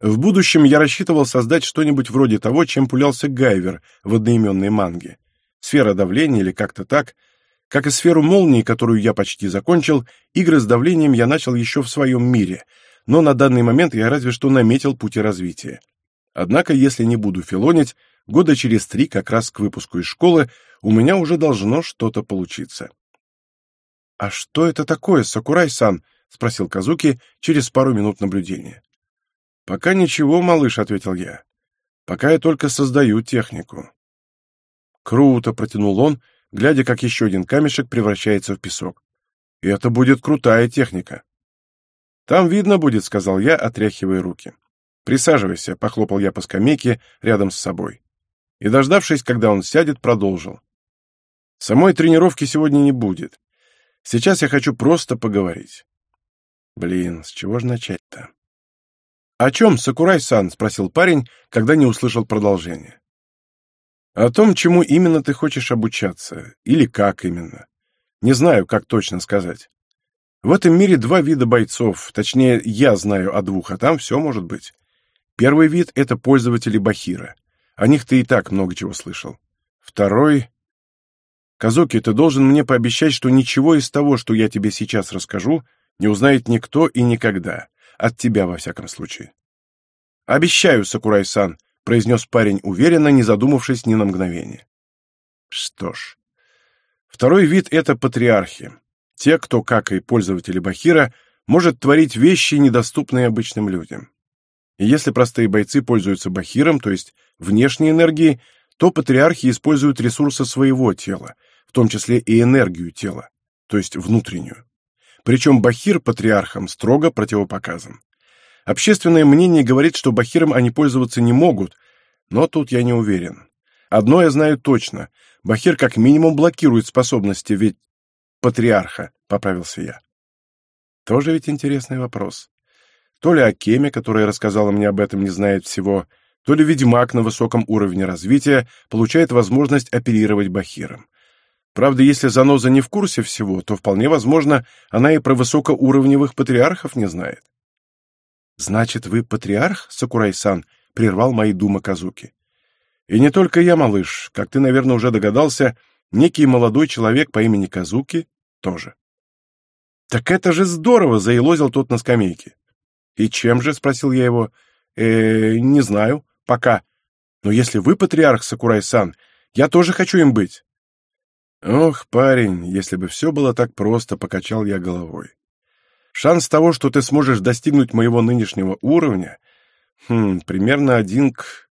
В будущем я рассчитывал создать что-нибудь вроде того, чем пулялся Гайвер в одноименной манге. Сфера давления или как-то так. Как и сферу молнии, которую я почти закончил, игры с давлением я начал еще в своем мире, но на данный момент я разве что наметил пути развития. Однако, если не буду филонить, года через три, как раз к выпуску из школы, у меня уже должно что-то получиться. «А что это такое, Сакурай-сан?» — спросил Казуки через пару минут наблюдения. «Пока ничего, малыш», — ответил я. «Пока я только создаю технику». «Круто», — протянул он, глядя, как еще один камешек превращается в песок. «И это будет крутая техника». «Там видно будет», — сказал я, отряхивая руки. «Присаживайся», — похлопал я по скамейке рядом с собой и, дождавшись, когда он сядет, продолжил. «Самой тренировки сегодня не будет. Сейчас я хочу просто поговорить». «Блин, с чего же начать-то?» «О чем, Сакурай-сан?» — спросил парень, когда не услышал продолжения. «О том, чему именно ты хочешь обучаться, или как именно. Не знаю, как точно сказать. В этом мире два вида бойцов, точнее, я знаю о двух, а там все может быть. Первый вид — это пользователи Бахира. О них ты и так много чего слышал. Второй... Казуки, ты должен мне пообещать, что ничего из того, что я тебе сейчас расскажу, не узнает никто и никогда. От тебя, во всяком случае. «Обещаю, Сакурай-сан», — произнес парень уверенно, не задумавшись ни на мгновение. Что ж. Второй вид — это патриархи. Те, кто, как и пользователи Бахира, может творить вещи, недоступные обычным людям. И если простые бойцы пользуются бахиром, то есть внешней энергией, то патриархи используют ресурсы своего тела, в том числе и энергию тела, то есть внутреннюю. Причем бахир патриархам строго противопоказан. Общественное мнение говорит, что бахиром они пользоваться не могут, но тут я не уверен. Одно я знаю точно. Бахир как минимум блокирует способности, ведь патриарха, поправился я. Тоже ведь интересный вопрос. То ли Акеме, которая рассказала мне об этом, не знает всего, то ли ведьмак на высоком уровне развития получает возможность оперировать бахиром. Правда, если заноза не в курсе всего, то вполне возможно, она и про высокоуровневых патриархов не знает. «Значит, вы патриарх, Сакурай-сан?» — прервал мои думы Казуки. «И не только я, малыш. Как ты, наверное, уже догадался, некий молодой человек по имени Казуки тоже». «Так это же здорово!» — заелозил тот на скамейке. «И чем же?» — спросил я его. э не знаю. Пока. Но если вы патриарх, Сакурай-сан, я тоже хочу им быть». «Ох, парень, если бы все было так просто», — покачал я головой. «Шанс того, что ты сможешь достигнуть моего нынешнего уровня, хм, примерно один к...»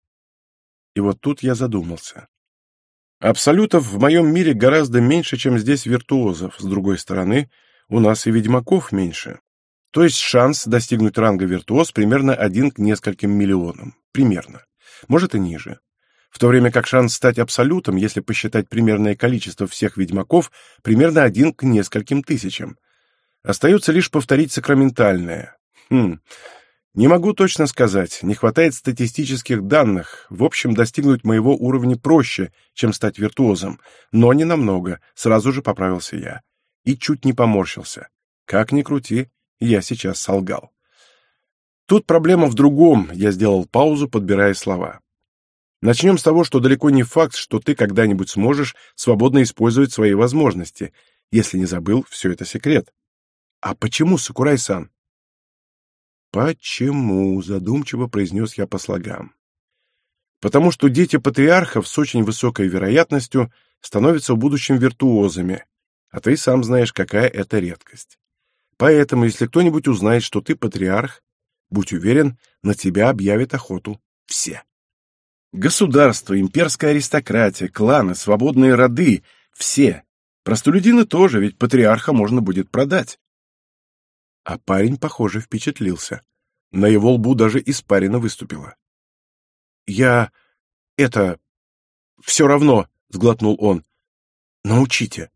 И вот тут я задумался. Абсолютов в моем мире гораздо меньше, чем здесь виртуозов. С другой стороны, у нас и ведьмаков меньше. То есть шанс достигнуть ранга виртуоз примерно один к нескольким миллионам. Примерно. Может и ниже в то время как шанс стать абсолютом, если посчитать примерное количество всех ведьмаков, примерно один к нескольким тысячам. Остается лишь повторить сакраментальное. Хм, не могу точно сказать, не хватает статистических данных. В общем, достигнуть моего уровня проще, чем стать виртуозом, но не намного, сразу же поправился я. И чуть не поморщился. Как ни крути, я сейчас солгал. Тут проблема в другом, я сделал паузу, подбирая слова. Начнем с того, что далеко не факт, что ты когда-нибудь сможешь свободно использовать свои возможности. Если не забыл, все это секрет. А почему, Сакурай-сан? Почему? Задумчиво произнес я по слогам. Потому что дети патриархов с очень высокой вероятностью становятся в будущем виртуозами, а ты сам знаешь, какая это редкость. Поэтому, если кто-нибудь узнает, что ты патриарх, будь уверен, на тебя объявят охоту все. Государство, имперская аристократия, кланы, свободные роды — все. Простолюдины тоже, ведь патриарха можно будет продать. А парень, похоже, впечатлился. На его лбу даже испарина выступила. «Я... это... все равно», — сглотнул он. «Научите».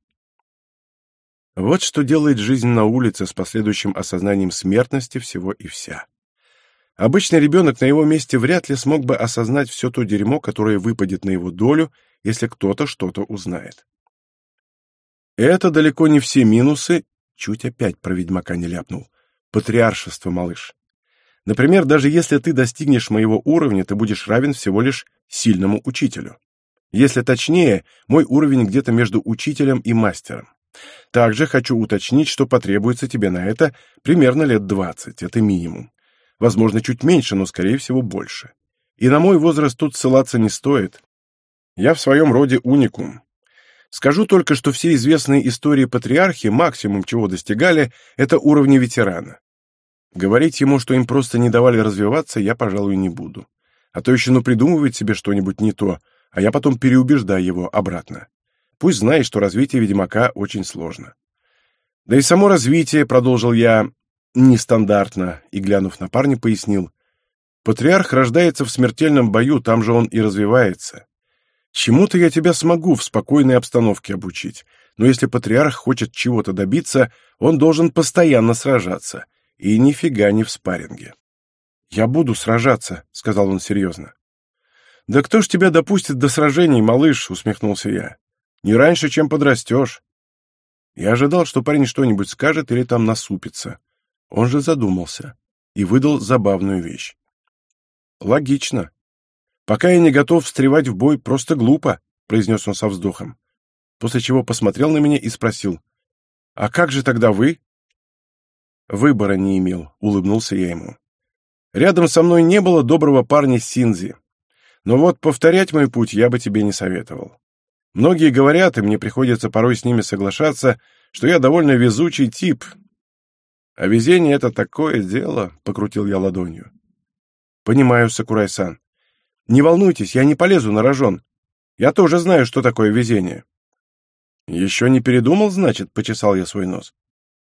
Вот что делает жизнь на улице с последующим осознанием смертности всего и вся. Обычный ребенок на его месте вряд ли смог бы осознать все то дерьмо, которое выпадет на его долю, если кто-то что-то узнает. Это далеко не все минусы, чуть опять про ведьмака не ляпнул, патриаршество, малыш. Например, даже если ты достигнешь моего уровня, ты будешь равен всего лишь сильному учителю. Если точнее, мой уровень где-то между учителем и мастером. Также хочу уточнить, что потребуется тебе на это примерно лет двадцать, это минимум. Возможно, чуть меньше, но, скорее всего, больше. И на мой возраст тут ссылаться не стоит. Я в своем роде уникум. Скажу только, что все известные истории патриархи, максимум чего достигали, это уровни ветерана. Говорить ему, что им просто не давали развиваться, я, пожалуй, не буду. А то еще ну придумывает себе что-нибудь не то, а я потом переубеждаю его обратно. Пусть знает, что развитие ведьмака очень сложно. Да и само развитие, продолжил я, нестандартно, и, глянув на парня, пояснил. Патриарх рождается в смертельном бою, там же он и развивается. Чему-то я тебя смогу в спокойной обстановке обучить, но если патриарх хочет чего-то добиться, он должен постоянно сражаться, и нифига не в спарринге. «Я буду сражаться», — сказал он серьезно. «Да кто ж тебя допустит до сражений, малыш?» — усмехнулся я. «Не раньше, чем подрастешь». Я ожидал, что парень что-нибудь скажет или там насупится. Он же задумался и выдал забавную вещь. «Логично. Пока я не готов встревать в бой, просто глупо», — произнес он со вздохом, после чего посмотрел на меня и спросил, «А как же тогда вы?» «Выбора не имел», — улыбнулся я ему. «Рядом со мной не было доброго парня Синзи. Но вот повторять мой путь я бы тебе не советовал. Многие говорят, и мне приходится порой с ними соглашаться, что я довольно везучий тип, а везение — это такое дело, — покрутил я ладонью. Понимаю, Сакурай-сан. Не волнуйтесь, я не полезу на рожон. Я тоже знаю, что такое везение. Еще не передумал, значит, — почесал я свой нос.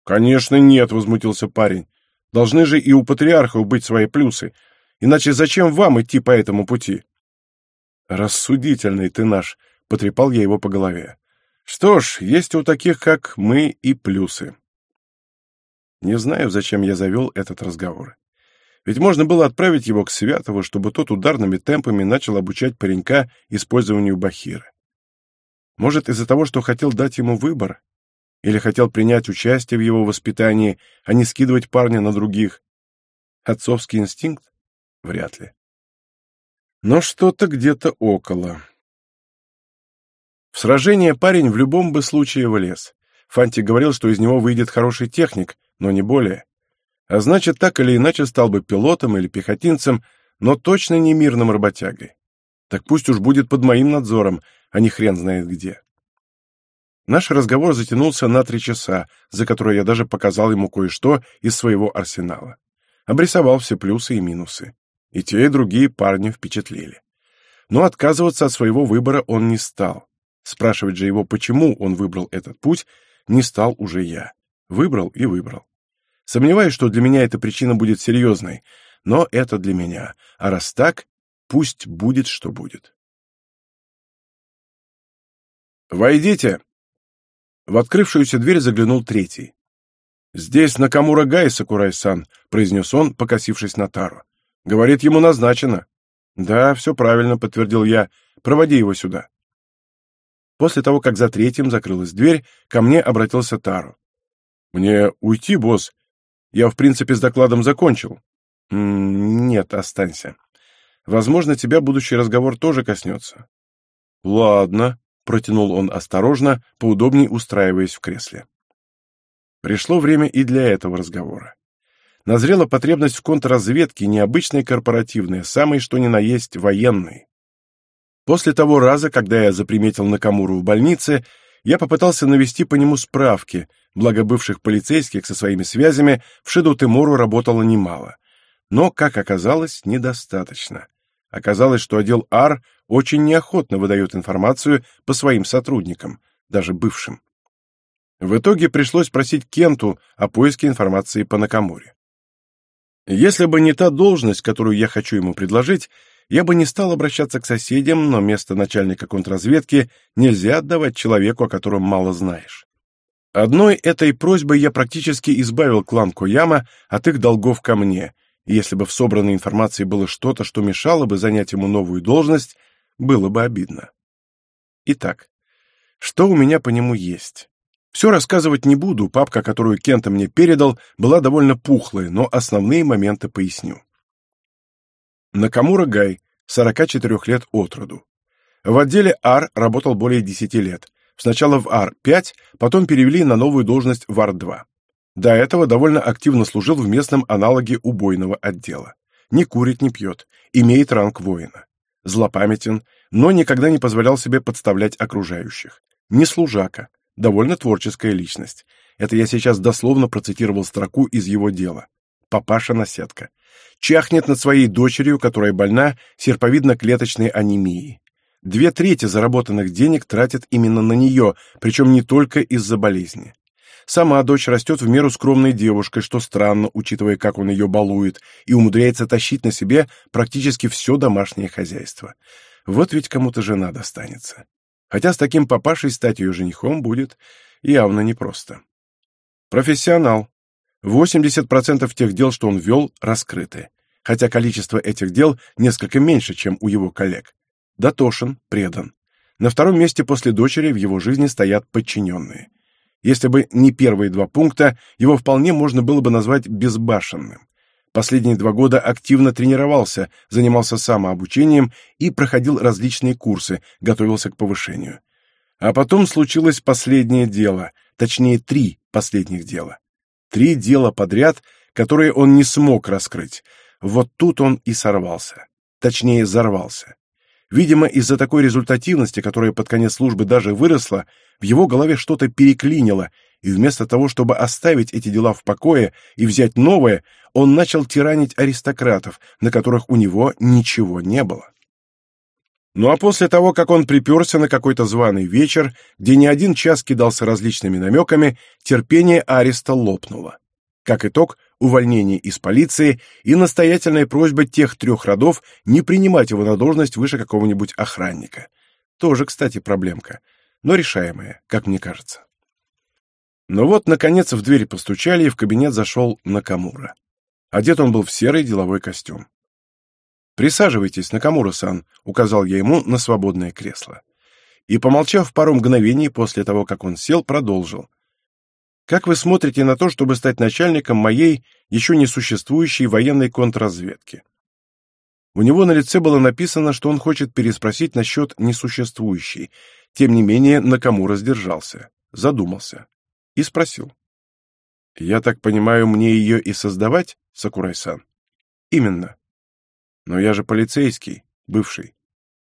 Конечно, нет, — возмутился парень. Должны же и у патриархов быть свои плюсы. Иначе зачем вам идти по этому пути? Рассудительный ты наш, — потрепал я его по голове. Что ж, есть у таких, как мы, и плюсы. Не знаю, зачем я завел этот разговор. Ведь можно было отправить его к Святову, чтобы тот ударными темпами начал обучать паренька использованию бахира. Может, из-за того, что хотел дать ему выбор? Или хотел принять участие в его воспитании, а не скидывать парня на других? Отцовский инстинкт? Вряд ли. Но что-то где-то около. В сражение парень в любом бы случае влез. Фанти говорил, что из него выйдет хороший техник, но не более. А значит, так или иначе стал бы пилотом или пехотинцем, но точно не мирным работягой. Так пусть уж будет под моим надзором, а не хрен знает где. Наш разговор затянулся на три часа, за которые я даже показал ему кое-что из своего арсенала. Обрисовал все плюсы и минусы. И те, и другие парни впечатлили. Но отказываться от своего выбора он не стал. Спрашивать же его, почему он выбрал этот путь, не стал уже я. Выбрал и выбрал. Сомневаюсь, что для меня эта причина будет серьезной, но это для меня. А раз так, пусть будет, что будет. «Войдите!» В открывшуюся дверь заглянул третий. «Здесь Накамура Гай, Сакурай-сан», — произнес он, покосившись на Тару. «Говорит, ему назначено». «Да, все правильно», — подтвердил я. «Проводи его сюда». После того, как за третьим закрылась дверь, ко мне обратился Тару. «Мне уйти, босс? Я, в принципе, с докладом закончил». «М -м «Нет, останься. Возможно, тебя будущий разговор тоже коснется». «Ладно», — протянул он осторожно, поудобней устраиваясь в кресле. Пришло время и для этого разговора. Назрела потребность в контрразведке, необычной корпоративной, самой что ни на есть военной. После того раза, когда я заприметил Накамуру в больнице, я попытался навести по нему справки, благо бывших полицейских со своими связями в Шиду-Тимуру работало немало. Но, как оказалось, недостаточно. Оказалось, что отдел АР очень неохотно выдает информацию по своим сотрудникам, даже бывшим. В итоге пришлось просить Кенту о поиске информации по Накамуре. Если бы не та должность, которую я хочу ему предложить, я бы не стал обращаться к соседям, но место начальника контрразведки нельзя отдавать человеку, о котором мало знаешь. Одной этой просьбой я практически избавил клан Кояма от их долгов ко мне, и если бы в собранной информации было что-то, что мешало бы занять ему новую должность, было бы обидно. Итак, что у меня по нему есть? Все рассказывать не буду, папка, которую Кента мне передал, была довольно пухлая, но основные моменты поясню. Накамура Гай, 44 лет от роду. В отделе АР работал более 10 лет. Сначала в АР-5, потом перевели на новую должность в АР-2. До этого довольно активно служил в местном аналоге убойного отдела. Не курит, не пьет, имеет ранг воина. Злопамятен, но никогда не позволял себе подставлять окружающих. Не служака, довольно творческая личность. Это я сейчас дословно процитировал строку из его дела. Папаша-наседка чахнет над своей дочерью, которая больна серповидно-клеточной анемией. Две трети заработанных денег тратят именно на нее, причем не только из-за болезни. Сама дочь растет в меру скромной девушкой, что странно, учитывая, как он ее балует, и умудряется тащить на себе практически все домашнее хозяйство. Вот ведь кому-то жена достанется. Хотя с таким папашей стать ее женихом будет явно непросто. Профессионал, 80% тех дел, что он вел, раскрыты, хотя количество этих дел несколько меньше, чем у его коллег. Дотошен, предан. На втором месте после дочери в его жизни стоят подчиненные. Если бы не первые два пункта, его вполне можно было бы назвать безбашенным. Последние два года активно тренировался, занимался самообучением и проходил различные курсы, готовился к повышению. А потом случилось последнее дело, точнее три последних дела. Три дела подряд, которые он не смог раскрыть. Вот тут он и сорвался. Точнее, взорвался. Видимо, из-за такой результативности, которая под конец службы даже выросла, в его голове что-то переклинило, и вместо того, чтобы оставить эти дела в покое и взять новое, он начал тиранить аристократов, на которых у него ничего не было. Ну а после того, как он приперся на какой-то званый вечер, где не один час кидался различными намеками, терпение Ариста лопнуло. Как итог, увольнение из полиции и настоятельная просьба тех трех родов не принимать его на должность выше какого-нибудь охранника. Тоже, кстати, проблемка, но решаемая, как мне кажется. Но вот, наконец, в дверь постучали, и в кабинет зашел Накамура. Одет он был в серый деловой костюм. «Присаживайтесь, Накамура-сан», — указал я ему на свободное кресло. И, помолчав пару мгновений после того, как он сел, продолжил. «Как вы смотрите на то, чтобы стать начальником моей еще не существующей военной контрразведки?» У него на лице было написано, что он хочет переспросить насчет несуществующей. Тем не менее, Накамура сдержался, задумался и спросил. «Я так понимаю, мне ее и создавать, Сакурай-сан?» «Именно. Но я же полицейский, бывший.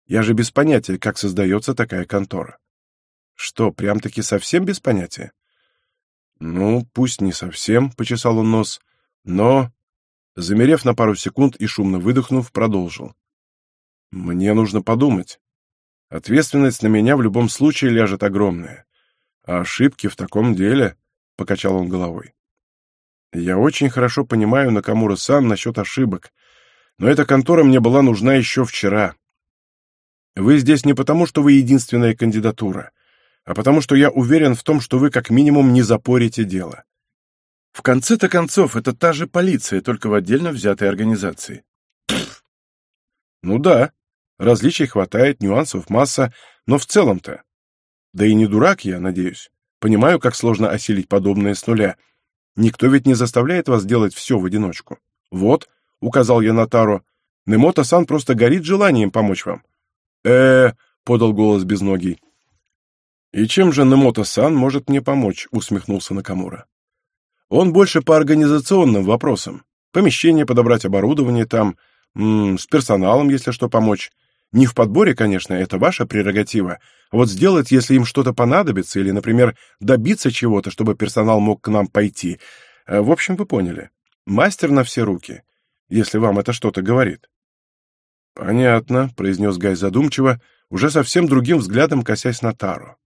Я же без понятия, как создается такая контора». «Что, прям-таки совсем без понятия?» «Ну, пусть не совсем», — почесал он нос, — «но...» Замерев на пару секунд и шумно выдохнув, продолжил. «Мне нужно подумать. Ответственность на меня в любом случае ляжет огромная. А ошибки в таком деле...» — покачал он головой. «Я очень хорошо понимаю Накамура-сан насчет ошибок, но эта контора мне была нужна еще вчера. Вы здесь не потому, что вы единственная кандидатура, а потому что я уверен в том, что вы как минимум не запорите дело. В конце-то концов, это та же полиция, только в отдельно взятой организации. Ну да, различий хватает, нюансов масса, но в целом-то. Да и не дурак я, надеюсь. Понимаю, как сложно осилить подобное с нуля. Никто ведь не заставляет вас делать все в одиночку. Вот, — указал я на Тару, — Немото-сан просто горит желанием помочь вам. э подал голос безногий. «И чем же Немото-сан может мне помочь?» — усмехнулся Накамура. Он больше по организационным вопросам. Помещение подобрать, оборудование там, м -м, с персоналом, если что, помочь. Не в подборе, конечно, это ваша прерогатива. Вот сделать, если им что-то понадобится, или, например, добиться чего-то, чтобы персонал мог к нам пойти. Э, в общем, вы поняли. Мастер на все руки, если вам это что-то говорит. «Понятно», — произнес Гай задумчиво, уже совсем другим взглядом косясь на Тару.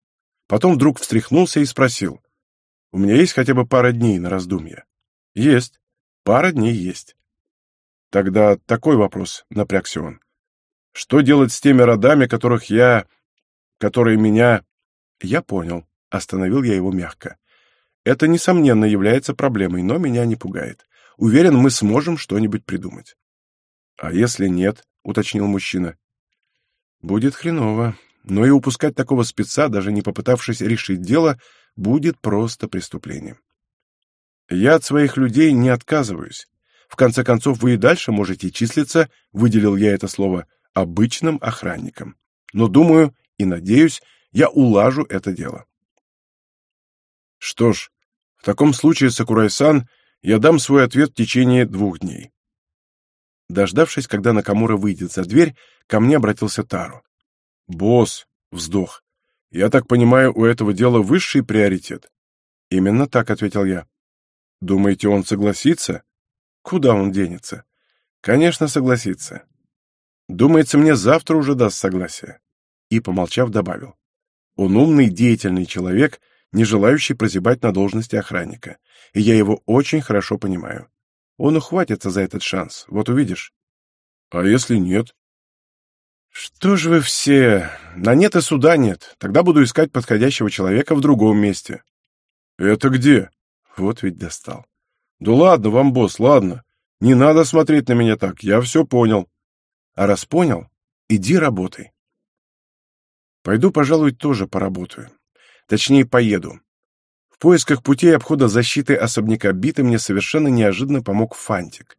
Потом вдруг встряхнулся и спросил. У меня есть хотя бы пара дней на раздумье? Есть. Пара дней есть. Тогда такой вопрос, напрягся он. Что делать с теми родами, которых я... которые меня... Я понял. Остановил я его мягко. Это, несомненно, является проблемой, но меня не пугает. Уверен, мы сможем что-нибудь придумать. А если нет, уточнил мужчина. Будет хреново. Но и упускать такого спеца, даже не попытавшись решить дело, будет просто преступлением. Я от своих людей не отказываюсь. В конце концов, вы и дальше можете числиться, выделил я это слово, обычным охранником. Но думаю и надеюсь, я улажу это дело. Что ж, в таком случае, Сакурай-сан, я дам свой ответ в течение двух дней. Дождавшись, когда Накамура выйдет за дверь, ко мне обратился Тару. «Босс!» — вздох. Я так понимаю, у этого дела высший приоритет? Именно так, ответил я. Думаете, он согласится? Куда он денется? Конечно, согласится. Думается, мне завтра уже даст согласие. И, помолчав, добавил. Он умный, деятельный человек, не желающий прозябать на должности охранника. И я его очень хорошо понимаю. Он ухватится за этот шанс, вот увидишь. А если нет? «Что ж вы все? На нет и суда нет. Тогда буду искать подходящего человека в другом месте». «Это где?» Вот ведь достал. «Да ладно вам, босс, ладно. Не надо смотреть на меня так, я все понял». «А раз понял, иди работай». Пойду, пожалуй, тоже поработаю. Точнее, поеду. В поисках путей обхода защиты особняка Биты мне совершенно неожиданно помог Фантик.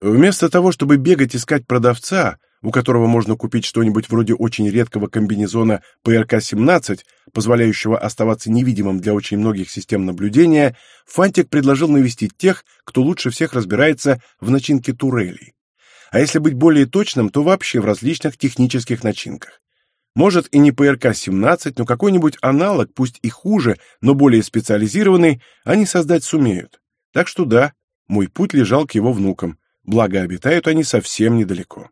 Вместо того, чтобы бегать искать продавца, у которого можно купить что-нибудь вроде очень редкого комбинезона ПРК-17, позволяющего оставаться невидимым для очень многих систем наблюдения, Фантик предложил навестить тех, кто лучше всех разбирается в начинке турелей. А если быть более точным, то вообще в различных технических начинках. Может и не ПРК-17, но какой-нибудь аналог, пусть и хуже, но более специализированный, они создать сумеют. Так что да, мой путь лежал к его внукам, благо обитают они совсем недалеко.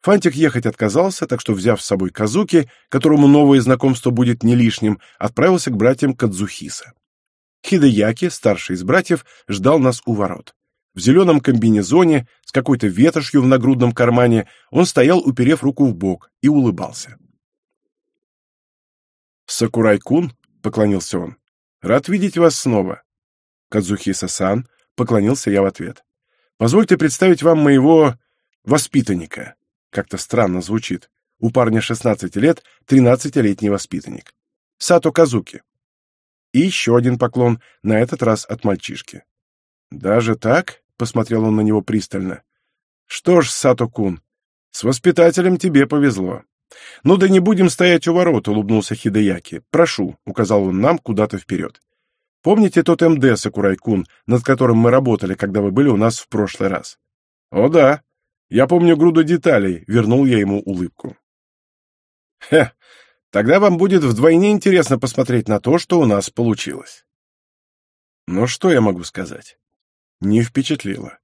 Фантик ехать отказался, так что, взяв с собой Казуки, которому новое знакомство будет не лишним, отправился к братьям Кадзухиса. Хидеяки, старший из братьев, ждал нас у ворот. В зеленом комбинезоне, с какой-то ветошью в нагрудном кармане, он стоял, уперев руку в бок, и улыбался. «Сакурай-кун», — поклонился он, — «рад видеть вас снова». «Кадзухиса-сан», — поклонился я в ответ. Позвольте представить вам моего воспитанника. Как-то странно звучит. У парня 16 лет, 13-летний воспитанник. Сато Казуки. И еще один поклон, на этот раз от мальчишки. «Даже так?» — посмотрел он на него пристально. «Что ж, Сато-кун, с воспитателем тебе повезло». «Ну да не будем стоять у ворот», — улыбнулся Хидеяки. «Прошу», — указал он нам куда-то вперед. «Помните тот МД, Сакурай-кун, над которым мы работали, когда вы были у нас в прошлый раз?» «О да, я помню груду деталей», — вернул я ему улыбку. «Хе, тогда вам будет вдвойне интересно посмотреть на то, что у нас получилось». Ну что я могу сказать? Не впечатлило.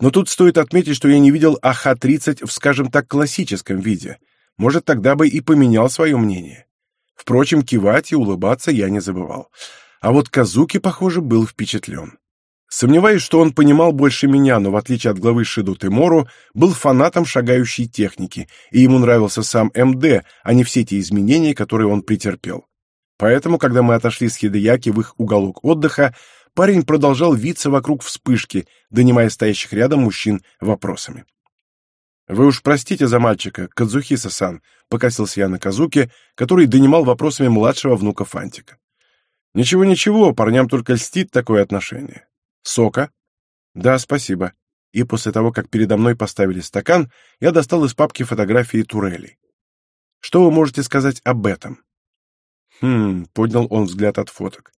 Но тут стоит отметить, что я не видел АХ-30 в, скажем так, классическом виде. Может, тогда бы и поменял свое мнение. Впрочем, кивать и улыбаться я не забывал. А вот Казуки, похоже, был впечатлен. Сомневаюсь, что он понимал больше меня, но в отличие от главы Шиду Тимору, был фанатом шагающей техники, и ему нравился сам МД, а не все те изменения, которые он претерпел. Поэтому, когда мы отошли с Хидеяки в их уголок отдыха, парень продолжал виться вокруг вспышки, донимая стоящих рядом мужчин вопросами. «Вы уж простите за мальчика, Кадзухиса-сан», — покосился я на Казуке, который донимал вопросами младшего внука Фантика. «Ничего-ничего, парням только льстит такое отношение. Сока?» «Да, спасибо». И после того, как передо мной поставили стакан, я достал из папки фотографии турелей. «Что вы можете сказать об этом?» «Хм», — поднял он взгляд от фоток.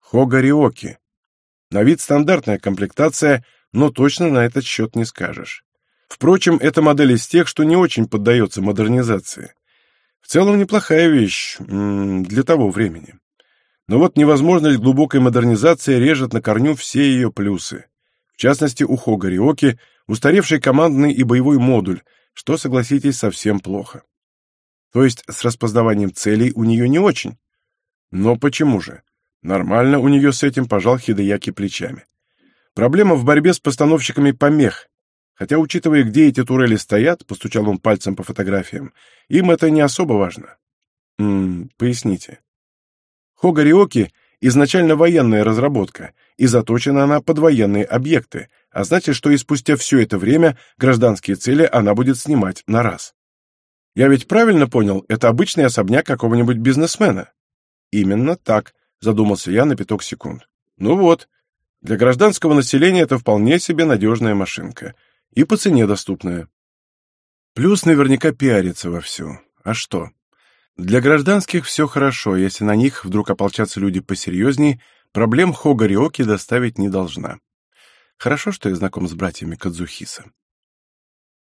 «Хогариоки. На вид стандартная комплектация, но точно на этот счет не скажешь. Впрочем, эта модель из тех, что не очень поддается модернизации. В целом неплохая вещь для того времени. Но вот невозможность глубокой модернизации режет на корню все ее плюсы. В частности, у Хогариоки устаревший командный и боевой модуль, что, согласитесь, совсем плохо. То есть с распознаванием целей у нее не очень. Но почему же? Нормально у нее с этим пожал Хидеяки плечами. Проблема в борьбе с постановщиками помех. Хотя, учитывая, где эти турели стоят, постучал он пальцем по фотографиям, им это не особо важно. М поясните. Хогариоки — изначально военная разработка, и заточена она под военные объекты, а значит, что и спустя все это время гражданские цели она будет снимать на раз. Я ведь правильно понял, это обычный особняк какого-нибудь бизнесмена? Именно так, задумался я на пяток секунд. Ну вот, для гражданского населения это вполне себе надежная машинка. И по цене доступная. Плюс наверняка пиарится вовсю. А что? Для гражданских все хорошо, если на них вдруг ополчатся люди посерьезней, проблем Хогариоки доставить не должна. Хорошо, что я знаком с братьями Кадзухиса.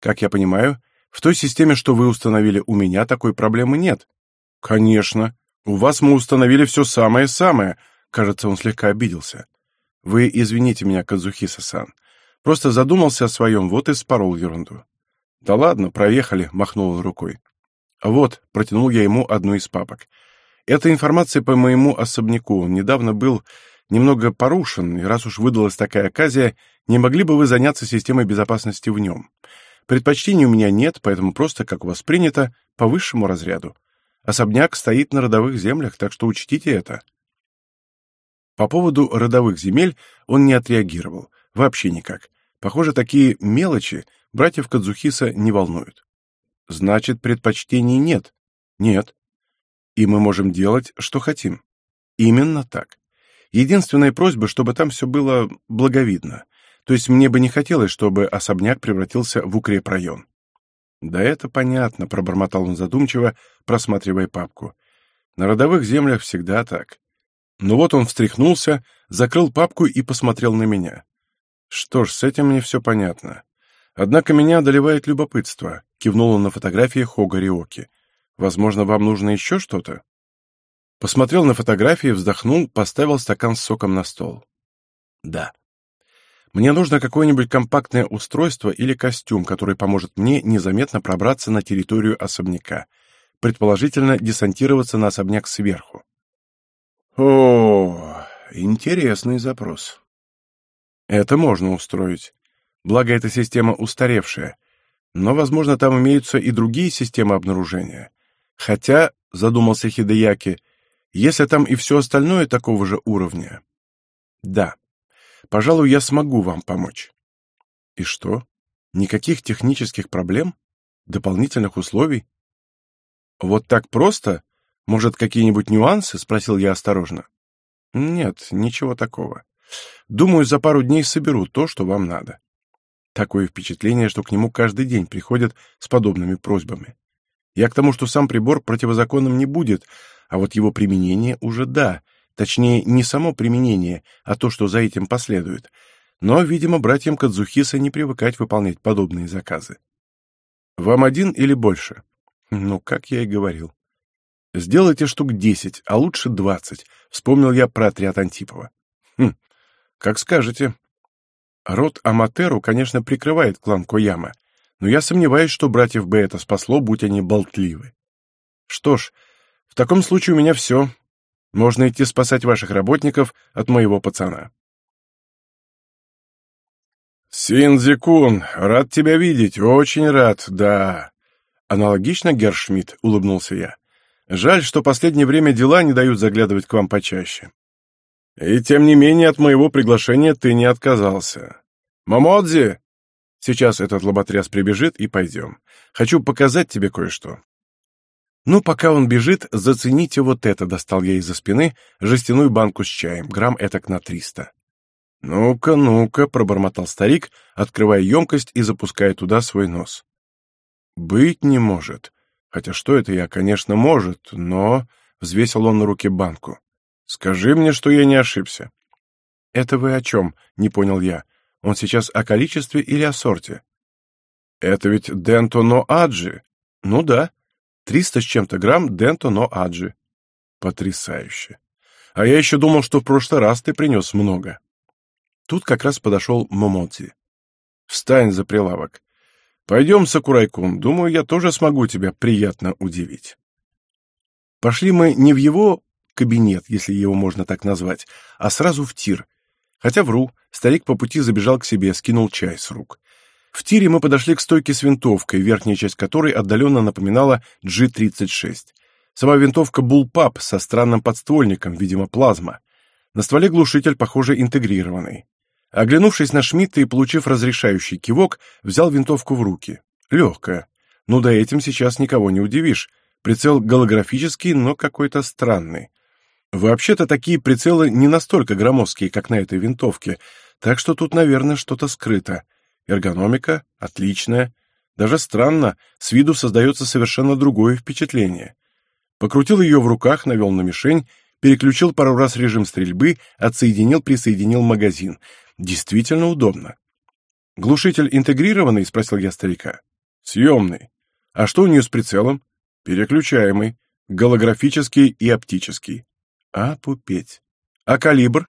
Как я понимаю, в той системе, что вы установили у меня, такой проблемы нет. Конечно, «У вас мы установили все самое-самое», — кажется, он слегка обиделся. «Вы извините меня, Казухиса-сан. Просто задумался о своем, вот и спорол ерунду». «Да ладно, проехали», — махнул он рукой. «Вот», — протянул я ему одну из папок. «Это информация по моему особняку. Он недавно был немного порушен, и раз уж выдалась такая оказия, не могли бы вы заняться системой безопасности в нем? Предпочтений у меня нет, поэтому просто, как у вас принято, по высшему разряду. Особняк стоит на родовых землях, так что учтите это. По поводу родовых земель он не отреагировал. Вообще никак. Похоже, такие мелочи братьев Кадзухиса не волнуют. Значит, предпочтений нет? Нет. И мы можем делать, что хотим. Именно так. Единственная просьба, чтобы там все было благовидно. То есть мне бы не хотелось, чтобы особняк превратился в укрепрайон. «Да это понятно», — пробормотал он задумчиво, просматривая папку. «На родовых землях всегда так». Ну вот он встряхнулся, закрыл папку и посмотрел на меня. «Что ж, с этим мне все понятно. Однако меня одолевает любопытство», — кивнул он на фотографии Хога Риоки. «Возможно, вам нужно еще что-то?» Посмотрел на фотографии, вздохнул, поставил стакан с соком на стол. «Да, мне нужно какое-нибудь компактное устройство или костюм, который поможет мне незаметно пробраться на территорию особняка. Предположительно, десантироваться на особняк сверху. О, интересный запрос. Это можно устроить. Благо, эта система устаревшая. Но, возможно, там имеются и другие системы обнаружения. Хотя, задумался Хидеяки, если там и все остальное такого же уровня. Да, Пожалуй, я смогу вам помочь. И что? Никаких технических проблем? Дополнительных условий? Вот так просто? Может, какие-нибудь нюансы? Спросил я осторожно. Нет, ничего такого. Думаю, за пару дней соберу то, что вам надо. Такое впечатление, что к нему каждый день приходят с подобными просьбами. Я к тому, что сам прибор противозаконным не будет, а вот его применение уже да, точнее, не само применение, а то, что за этим последует. Но, видимо, братьям Кадзухиса не привыкать выполнять подобные заказы. Вам один или больше? Ну, как я и говорил. Сделайте штук десять, а лучше двадцать, вспомнил я про отряд Антипова. Хм, как скажете. Род Аматеру, конечно, прикрывает клан Кояма, но я сомневаюсь, что братьев бы это спасло, будь они болтливы. Что ж, в таком случае у меня все. Можно идти спасать ваших работников от моего пацана. «Синзи-кун, рад тебя видеть, очень рад, да». Аналогично, Гершмидт, улыбнулся я. «Жаль, что последнее время дела не дают заглядывать к вам почаще. И тем не менее от моего приглашения ты не отказался. Мамодзи!» Сейчас этот лоботряс прибежит, и пойдем. Хочу показать тебе кое-что. Ну, пока он бежит, зацените вот это, достал я из-за спины жестяную банку с чаем, грамм этак на триста. «Ну-ка, ну-ка», — пробормотал старик, открывая емкость и запуская туда свой нос. «Быть не может. Хотя что это я, конечно, может, но...» — взвесил он на руке банку. «Скажи мне, что я не ошибся». «Это вы о чем?» — не понял я. «Он сейчас о количестве или о сорте?» «Это ведь Денто но Аджи». «Ну да. Триста с чем-то грамм Денто но Аджи». «Потрясающе. А я еще думал, что в прошлый раз ты принес много». Тут как раз подошел Момонти. «Встань за прилавок. Пойдем, Сакурайкун, думаю, я тоже смогу тебя приятно удивить». Пошли мы не в его кабинет, если его можно так назвать, а сразу в тир. Хотя вру, старик по пути забежал к себе, скинул чай с рук. В тире мы подошли к стойке с винтовкой, верхняя часть которой отдаленно напоминала G-36. Сама винтовка Bullpup со странным подствольником, видимо, плазма. На стволе глушитель, похоже, интегрированный. Оглянувшись на Шмидта и получив разрешающий кивок, взял винтовку в руки. Легкая. Ну да этим сейчас никого не удивишь. Прицел голографический, но какой-то странный. Вообще-то такие прицелы не настолько громоздкие, как на этой винтовке, так что тут, наверное, что-то скрыто. Эргономика отличная. Даже странно, с виду создается совершенно другое впечатление. Покрутил ее в руках, навел на мишень, переключил пару раз режим стрельбы, отсоединил-присоединил магазин. Действительно удобно. «Глушитель интегрированный?» — спросил я старика. «Съемный. А что у нее с прицелом?» «Переключаемый. Голографический и оптический». «А, пупеть. А калибр?»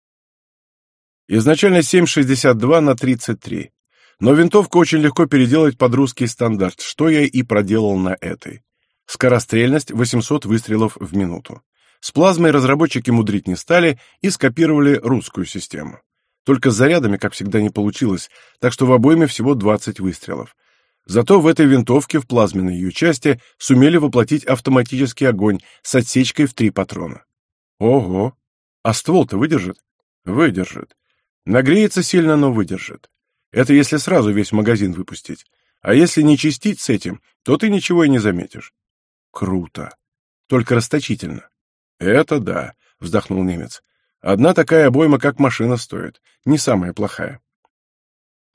Изначально 7,62 на 33. Но винтовку очень легко переделать под русский стандарт, что я и проделал на этой. Скорострельность 800 выстрелов в минуту. С плазмой разработчики мудрить не стали и скопировали русскую систему. Только с зарядами, как всегда, не получилось, так что в обойме всего 20 выстрелов. Зато в этой винтовке в плазменной ее части сумели воплотить автоматический огонь с отсечкой в три патрона. Ого! А ствол-то выдержит? Выдержит. Нагреется сильно, но выдержит. Это если сразу весь магазин выпустить. А если не чистить с этим, то ты ничего и не заметишь. Круто. Только расточительно. Это да, вздохнул немец. Одна такая обойма, как машина, стоит. Не самая плохая.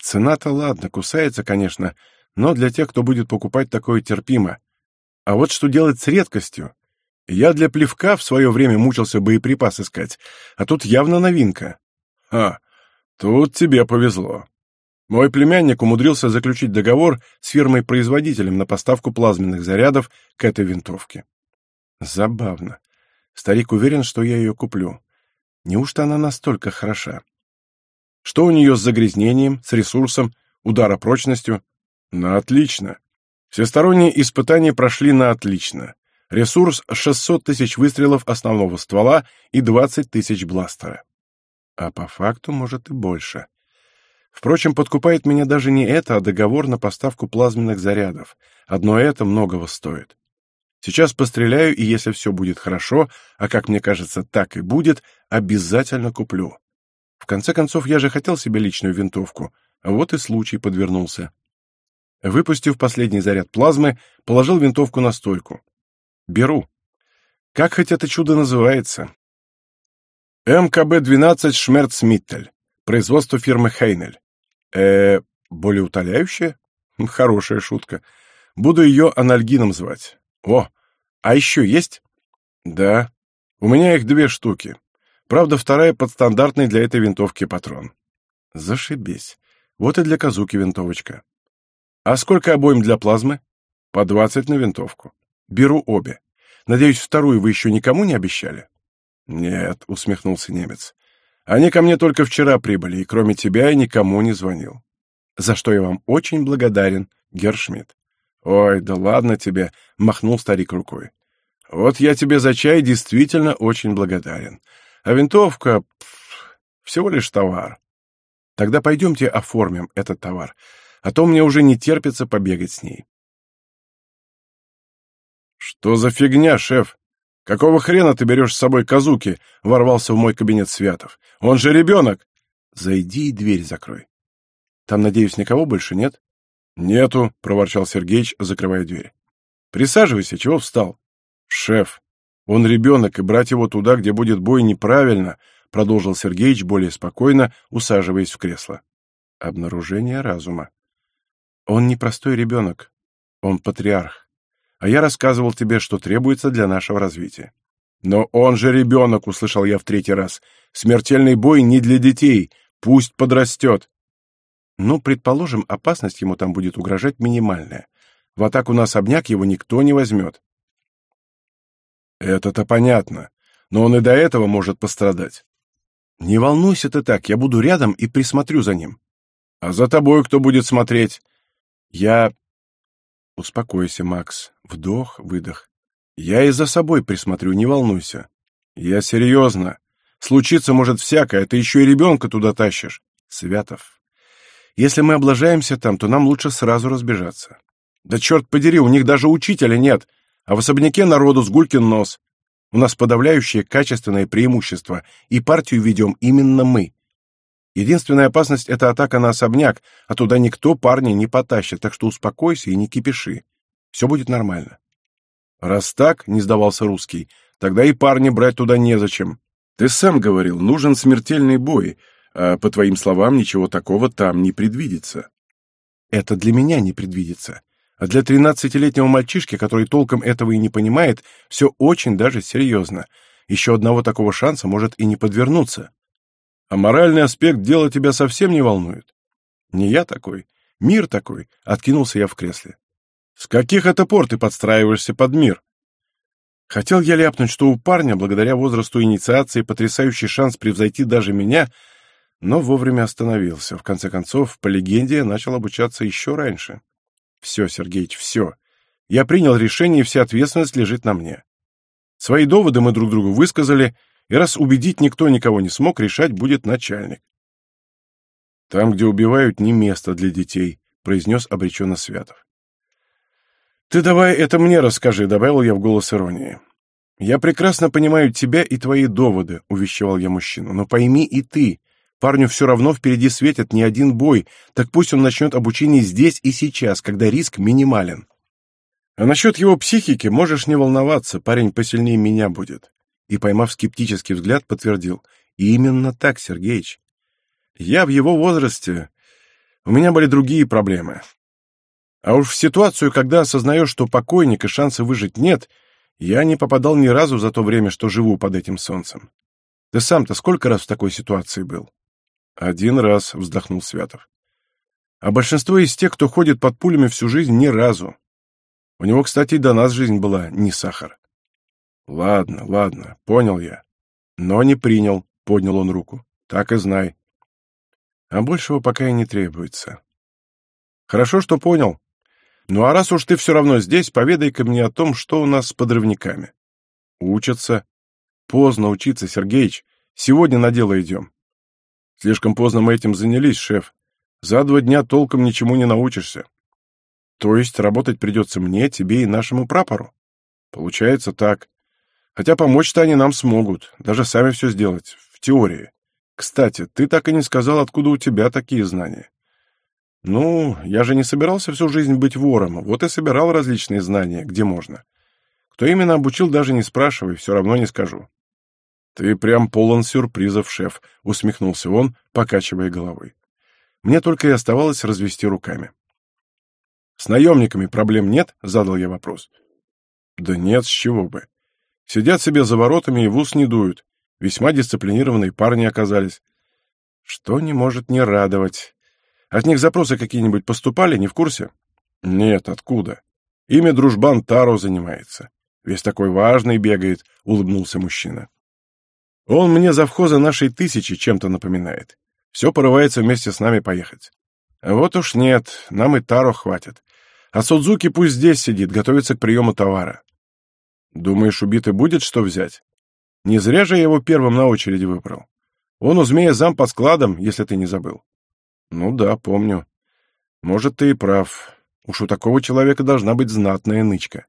Цена-то ладно, кусается, конечно, но для тех, кто будет покупать такое, терпимо. А вот что делать с редкостью? Я для плевка в свое время мучился боеприпас искать, а тут явно новинка. А, тут тебе повезло. Мой племянник умудрился заключить договор с фирмой-производителем на поставку плазменных зарядов к этой винтовке. Забавно. Старик уверен, что я ее куплю. Неужто она настолько хороша? Что у нее с загрязнением, с ресурсом, ударопрочностью? На отлично. Всесторонние испытания прошли на отлично. Ресурс 600 тысяч выстрелов основного ствола и 20 тысяч бластера. А по факту, может, и больше. Впрочем, подкупает меня даже не это, а договор на поставку плазменных зарядов. Одно это многого стоит. Сейчас постреляю, и если все будет хорошо, а как мне кажется, так и будет, обязательно куплю. В конце концов, я же хотел себе личную винтовку. Вот и случай подвернулся. Выпустив последний заряд плазмы, положил винтовку на стойку. Беру. Как хоть это чудо называется? МКБ-12 Шмерцмиттель. Производство фирмы Хейнель. Э, более утоляющее? Хорошая шутка. Буду ее анальгином звать. О, а еще есть? Да. У меня их две штуки. Правда, вторая подстандартный для этой винтовки патрон. Зашибись. Вот и для казуки винтовочка. А сколько обоим для плазмы? По двадцать на винтовку. Беру обе. Надеюсь, вторую вы еще никому не обещали? Нет, усмехнулся немец. Они ко мне только вчера прибыли, и кроме тебя я никому не звонил. За что я вам очень благодарен, Гершмидт. Ой, да ладно тебе, махнул старик рукой. Вот я тебе за чай действительно очень благодарен. А винтовка всего лишь товар. Тогда пойдемте оформим этот товар, а то мне уже не терпится побегать с ней. Что за фигня, шеф? Какого хрена ты берешь с собой Казуки? Ворвался в мой кабинет Святов. Он же ребенок. Зайди и дверь закрой. Там, надеюсь, никого больше нет? Нету, проворчал Сергеич, закрывая дверь. Присаживайся, чего встал? Шеф, он ребенок, и брать его туда, где будет бой, неправильно, продолжил Сергеич более спокойно, усаживаясь в кресло. Обнаружение разума. Он не простой ребенок, он патриарх. А я рассказывал тебе, что требуется для нашего развития. Но он же ребенок, услышал я в третий раз. Смертельный бой не для детей, пусть подрастет. Ну, предположим, опасность ему там будет угрожать минимальная. В атаку на особняк его никто не возьмет. Это-то понятно, но он и до этого может пострадать. Не волнуйся ты так, я буду рядом и присмотрю за ним. А за тобой кто будет смотреть? Я... Успокойся, Макс. Вдох, выдох. Я и за собой присмотрю, не волнуйся. Я серьезно. Случиться может всякое, ты еще и ребенка туда тащишь. Святов, если мы облажаемся там, то нам лучше сразу разбежаться. Да черт подери, у них даже учителя нет, а в особняке народу с гулькин нос. У нас подавляющее качественное преимущество, и партию ведем именно мы. Единственная опасность — это атака на особняк, а туда никто парня не потащит, так что успокойся и не кипиши. Все будет нормально. Раз так, — не сдавался русский, — тогда и парня брать туда незачем. Ты сам говорил, нужен смертельный бой, а, по твоим словам, ничего такого там не предвидится. Это для меня не предвидится. А для тринадцатилетнего мальчишки, который толком этого и не понимает, все очень даже серьезно. Еще одного такого шанса может и не подвернуться. А моральный аспект дела тебя совсем не волнует. Не я такой, мир такой, откинулся я в кресле. С каких это пор ты подстраиваешься под мир? Хотел я ляпнуть, что у парня, благодаря возрасту инициации, потрясающий шанс превзойти даже меня — но вовремя остановился. В конце концов, по легенде, начал обучаться еще раньше. Все, Сергеич, все. Я принял решение, и вся ответственность лежит на мне. Свои доводы мы друг другу высказали, и раз убедить никто никого не смог, решать будет начальник. «Там, где убивают, не место для детей», — произнес обреченно Святов. «Ты давай это мне расскажи», — добавил я в голос иронии. «Я прекрасно понимаю тебя и твои доводы», — увещевал я мужчину, — «но пойми и ты, Парню все равно впереди светит не один бой, так пусть он начнет обучение здесь и сейчас, когда риск минимален. А насчет его психики можешь не волноваться, парень посильнее меня будет. И, поймав скептический взгляд, подтвердил. именно так, Сергеич. Я в его возрасте... У меня были другие проблемы. А уж в ситуацию, когда осознаешь, что покойник и шанса выжить нет, я не попадал ни разу за то время, что живу под этим солнцем. Ты сам-то сколько раз в такой ситуации был? Один раз, вздохнул Святов. А большинство из тех, кто ходит под пулями всю жизнь, ни разу. У него, кстати, и до нас жизнь была не сахар. Ладно, ладно, понял я. Но не принял, поднял он руку. Так и знай. А большего пока и не требуется. Хорошо, что понял. Ну а раз уж ты все равно здесь, поведай-ка мне о том, что у нас с подрывниками. Учатся. Поздно учиться, Сергеич. Сегодня на дело идем. Слишком поздно мы этим занялись, шеф. За два дня толком ничему не научишься. То есть работать придется мне, тебе и нашему прапору? Получается так. Хотя помочь-то они нам смогут, даже сами все сделать, в теории. Кстати, ты так и не сказал, откуда у тебя такие знания. Ну, я же не собирался всю жизнь быть вором, вот и собирал различные знания, где можно. Кто именно обучил, даже не спрашивай, все равно не скажу. Ты прям полон сюрпризов, шеф, усмехнулся он, покачивая головой. Мне только и оставалось развести руками. С наемниками проблем нет? Задал я вопрос. Да нет, с чего бы. Сидят себе за воротами и в ус не дуют. Весьма дисциплинированные парни оказались. Что не может не радовать. От них запросы какие-нибудь поступали, не в курсе? Нет, откуда? Ими дружбан Таро занимается. Весь такой важный бегает, улыбнулся мужчина. Он мне завхоза нашей тысячи чем-то напоминает. Все порывается вместе с нами поехать. А вот уж нет, нам и Таро хватит. А Судзуки пусть здесь сидит, готовится к приему товара. Думаешь, убитый будет что взять? Не зря же я его первым на очереди выбрал. Он у змея зам по складам, если ты не забыл. Ну да, помню. Может, ты и прав. Уж у такого человека должна быть знатная нычка.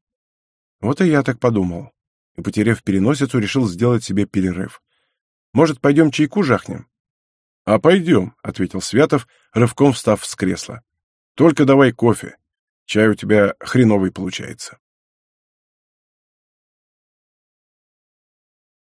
Вот и я так подумал. И, потеряв переносицу, решил сделать себе перерыв. Может, пойдем чайку жахнем? — А пойдем, — ответил Святов, рывком встав с кресла. — Только давай кофе. Чай у тебя хреновый получается.